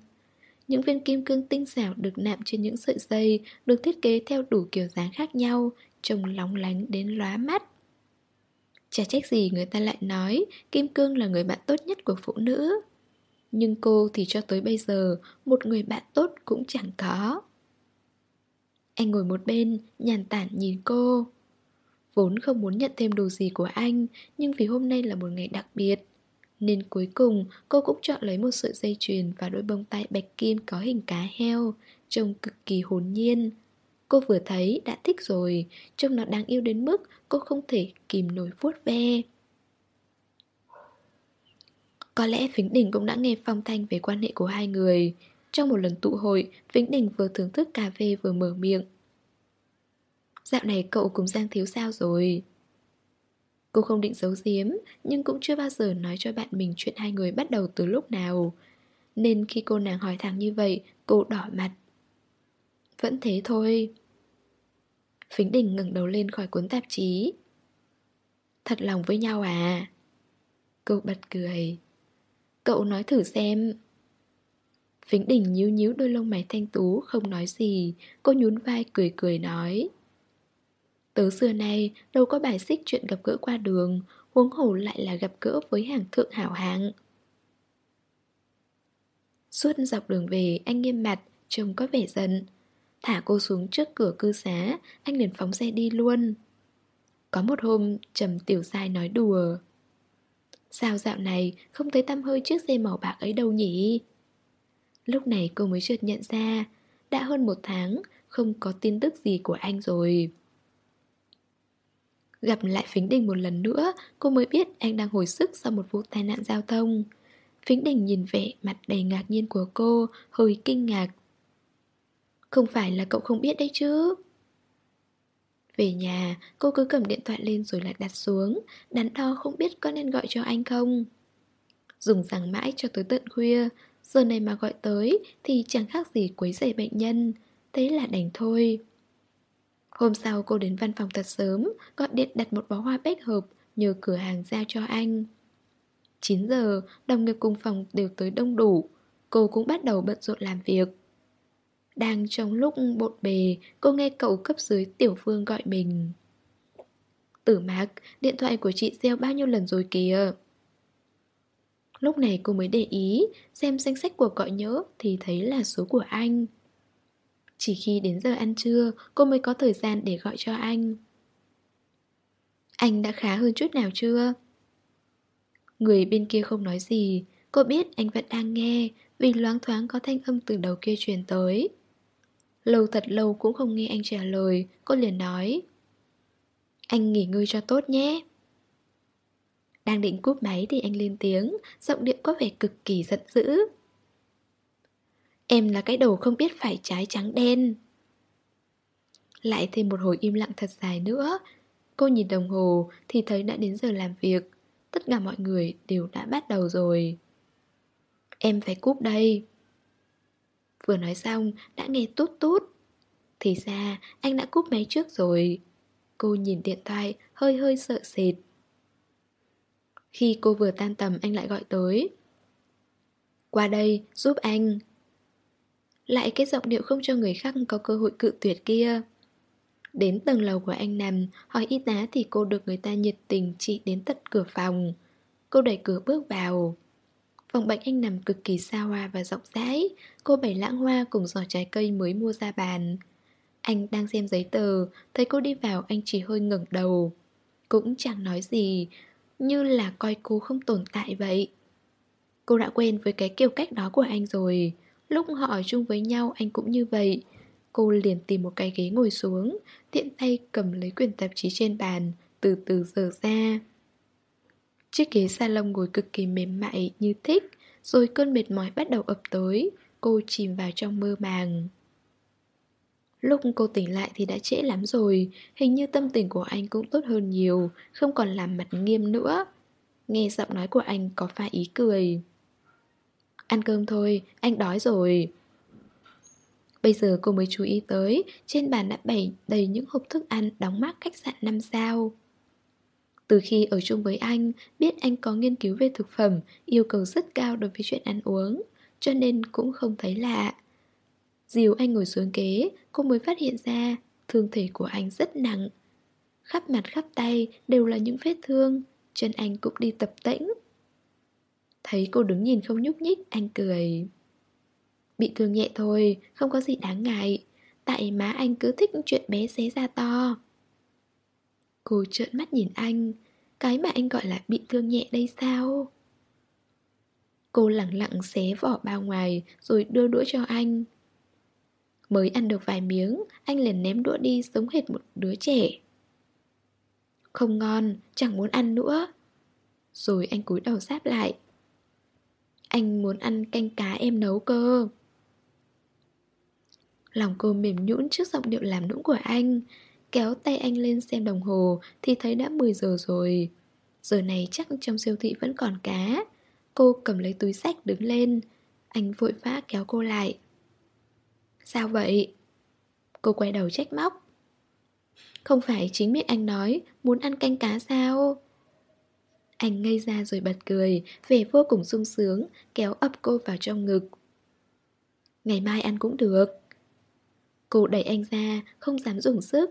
Những viên kim cương tinh xảo được nạm trên những sợi dây, được thiết kế theo đủ kiểu dáng khác nhau, trông lóng lánh đến lóa mắt. Chả trách gì người ta lại nói Kim Cương là người bạn tốt nhất của phụ nữ. Nhưng cô thì cho tới bây giờ Một người bạn tốt cũng chẳng có. Anh ngồi một bên Nhàn tản nhìn cô. Vốn không muốn nhận thêm đồ gì của anh Nhưng vì hôm nay là một ngày đặc biệt nên cuối cùng, cô cũng chọn lấy một sợi dây chuyền Và đôi bông tai bạch kim có hình cá heo, Trông cực kỳ hồn nhiên. Cô vừa thấy đã thích rồi, Trông nó đáng yêu đến mức cô không thể kìm nổi vuốt ve. Có lẽ Vĩnh Đình cũng đã nghe phong thanh về quan hệ của hai người. Trong một lần tụ hội, Vĩnh Đình vừa thưởng thức cà phê vừa mở miệng. Dạo này cậu cùng Giang Thiếu sao rồi? Cô không định giấu giếm, Nhưng cũng chưa bao giờ nói cho bạn mình chuyện hai người bắt đầu từ lúc nào. Nên khi cô nàng hỏi thẳng như vậy, Cô đỏ mặt. Vẫn thế thôi. Phính Đình ngẩng đầu lên khỏi cuốn tạp chí. Thật lòng với nhau à? Cô bật cười. Cậu nói thử xem. Phính Đình nhíu nhíu đôi lông mày thanh tú, Không nói gì. Cô nhún vai, cười cười nói. Tớ xưa nay, đâu có bài xích chuyện gặp gỡ qua đường, Huống hồ lại là gặp gỡ với hàng thượng hảo hạng. Suốt dọc đường về, anh nghiêm mặt, Trông có vẻ giận. Thả cô xuống trước cửa cư xá, Anh liền phóng xe đi luôn. Có một hôm, Trầm Tiểu Sai nói đùa. Sao dạo này không thấy tăm hơi chiếc xe màu bạc ấy đâu nhỉ? Lúc này cô mới chợt nhận ra, Đã hơn một tháng, Không có tin tức gì của anh rồi. Gặp lại Phính Đình một lần nữa, Cô mới biết anh đang hồi sức sau một vụ tai nạn giao thông. Phính Đình nhìn vẻ mặt đầy ngạc nhiên của cô, Hơi kinh ngạc. Không phải là cậu không biết đấy chứ? Về nhà, Cô cứ cầm điện thoại lên rồi lại đặt xuống, Đắn đo không biết có nên gọi cho anh không. Dùng rằng mãi cho tới tận khuya, Giờ này mà gọi tới thì chẳng khác gì quấy rầy bệnh nhân. Thế là đành thôi. Hôm sau cô đến văn phòng thật sớm Gọi điện đặt một bó hoa bách hợp Nhờ cửa hàng giao cho anh. 9 giờ, đồng nghiệp cùng phòng đều tới đông đủ. Cô cũng bắt đầu bận rộn làm việc. Đang trong lúc bộn bề Cô nghe cậu cấp dưới Tiểu Phương gọi mình. Tử mạc, điện thoại của chị gieo bao nhiêu lần rồi kìa? Lúc này cô mới để ý Xem danh sách cuộc gọi nhớ Thì thấy là số của anh. Chỉ khi đến giờ ăn trưa, Cô mới có thời gian để gọi cho anh. Anh đã khá hơn chút nào chưa? Người bên kia không nói gì. Cô biết anh vẫn đang nghe, Vì loáng thoáng có thanh âm từ đầu kia truyền tới. Lâu thật lâu cũng không nghe anh trả lời, Cô liền nói. Anh nghỉ ngơi cho tốt nhé. Đang định cúp máy thì anh lên tiếng, Giọng điệu có vẻ cực kỳ giận dữ. Em là cái đầu không biết phải trái trắng đen. Lại thêm một hồi im lặng thật dài nữa. Cô nhìn đồng hồ thì thấy đã đến giờ làm việc. Tất cả mọi người đều đã bắt đầu rồi. Em phải cúp đây. Vừa nói xong, đã nghe tút tút. Thì ra, anh đã cúp máy trước rồi. Cô nhìn điện thoại, hơi hơi sợ sệt. Khi cô vừa tan tầm, anh lại gọi tới. Qua đây, giúp anh. Lại cái giọng điệu không cho người khác có cơ hội cự tuyệt kia. Đến tầng lầu của anh nằm, Hỏi y tá thì cô được người ta nhiệt tình chị đến tận cửa phòng. Cô đẩy cửa bước vào. Phòng bệnh anh nằm cực kỳ xa hoa và rộng rãi. Cô bày lãng hoa cùng giỏ trái cây mới mua ra bàn. Anh đang xem giấy tờ, Thấy cô đi vào anh chỉ hơi ngẩng đầu. Cũng chẳng nói gì, Như là coi cô không tồn tại vậy. Cô đã quen với cái kiểu cách đó của anh rồi. Lúc họ ở chung với nhau, anh cũng như vậy. Cô liền tìm một cái ghế ngồi xuống, Tiện tay cầm lấy quyển tạp chí trên bàn, Từ từ dở ra. Chiếc ghế salon ngồi cực kỳ mềm mại như thích, Rồi cơn mệt mỏi bắt đầu ập tới, Cô chìm vào trong mơ màng. Lúc cô tỉnh lại thì đã trễ lắm rồi, Hình như tâm tình của anh cũng tốt hơn nhiều, Không còn làm mặt nghiêm nữa. Nghe giọng nói của anh có pha ý cười. Ăn cơm thôi, anh đói rồi Bây giờ cô mới chú ý tới Trên bàn đã bày đầy những hộp thức ăn đóng mác khách sạn 5 sao từ khi ở chung với anh, biết anh có nghiên cứu về thực phẩm, yêu cầu rất cao đối với chuyện ăn uống, cho nên cũng không thấy lạ. Dìu anh ngồi xuống kế, cô mới phát hiện ra thương thể của anh rất nặng. Khắp mặt khắp tay đều là những vết thương, chân anh cũng đi tập tễnh. Thấy cô đứng nhìn không nhúc nhích, anh cười. Bị thương nhẹ thôi, không có gì đáng ngại. Tại má anh cứ thích chuyện bé xé ra to. Cô trợn mắt nhìn anh Cái mà anh gọi là bị thương nhẹ đây sao Cô lặng lặng xé vỏ bao ngoài Rồi đưa đũa cho anh Mới ăn được vài miếng Anh liền ném đũa đi giống hệt một đứa trẻ Không ngon, chẳng muốn ăn nữa Rồi anh cúi đầu sáp lại anh muốn ăn canh cá em nấu cơ. Lòng cô mềm nhũn trước giọng điệu làm nũng của anh. Kéo tay anh lên xem đồng hồ Thì thấy đã 10 giờ rồi. Giờ này chắc trong siêu thị vẫn còn cá. Cô cầm lấy túi sách đứng lên. Anh vội vã kéo cô lại. Sao vậy? Cô quay đầu trách móc. Không phải chính miệng anh nói Muốn ăn canh cá sao? Anh ngây ra rồi bật cười Vẻ vô cùng sung sướng Kéo ấp cô vào trong ngực. Ngày mai ăn cũng được. Cô đẩy anh ra Không dám dùng sức.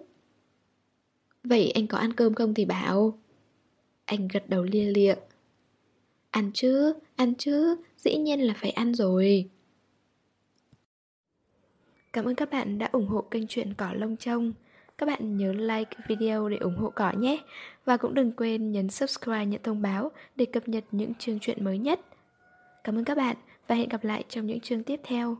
Vậy anh có ăn cơm không thì bảo. Anh gật đầu lia lịa. Ăn chứ, ăn chứ, dĩ nhiên là phải ăn rồi. Cảm ơn các bạn đã ủng hộ kênh truyện Cỏ Lông Trông. Các bạn nhớ like video để ủng hộ cỏ nhé. Và cũng đừng quên nhấn subscribe, nhận thông báo để cập nhật những chương truyện mới nhất. Cảm ơn các bạn và hẹn gặp lại trong những chương tiếp theo.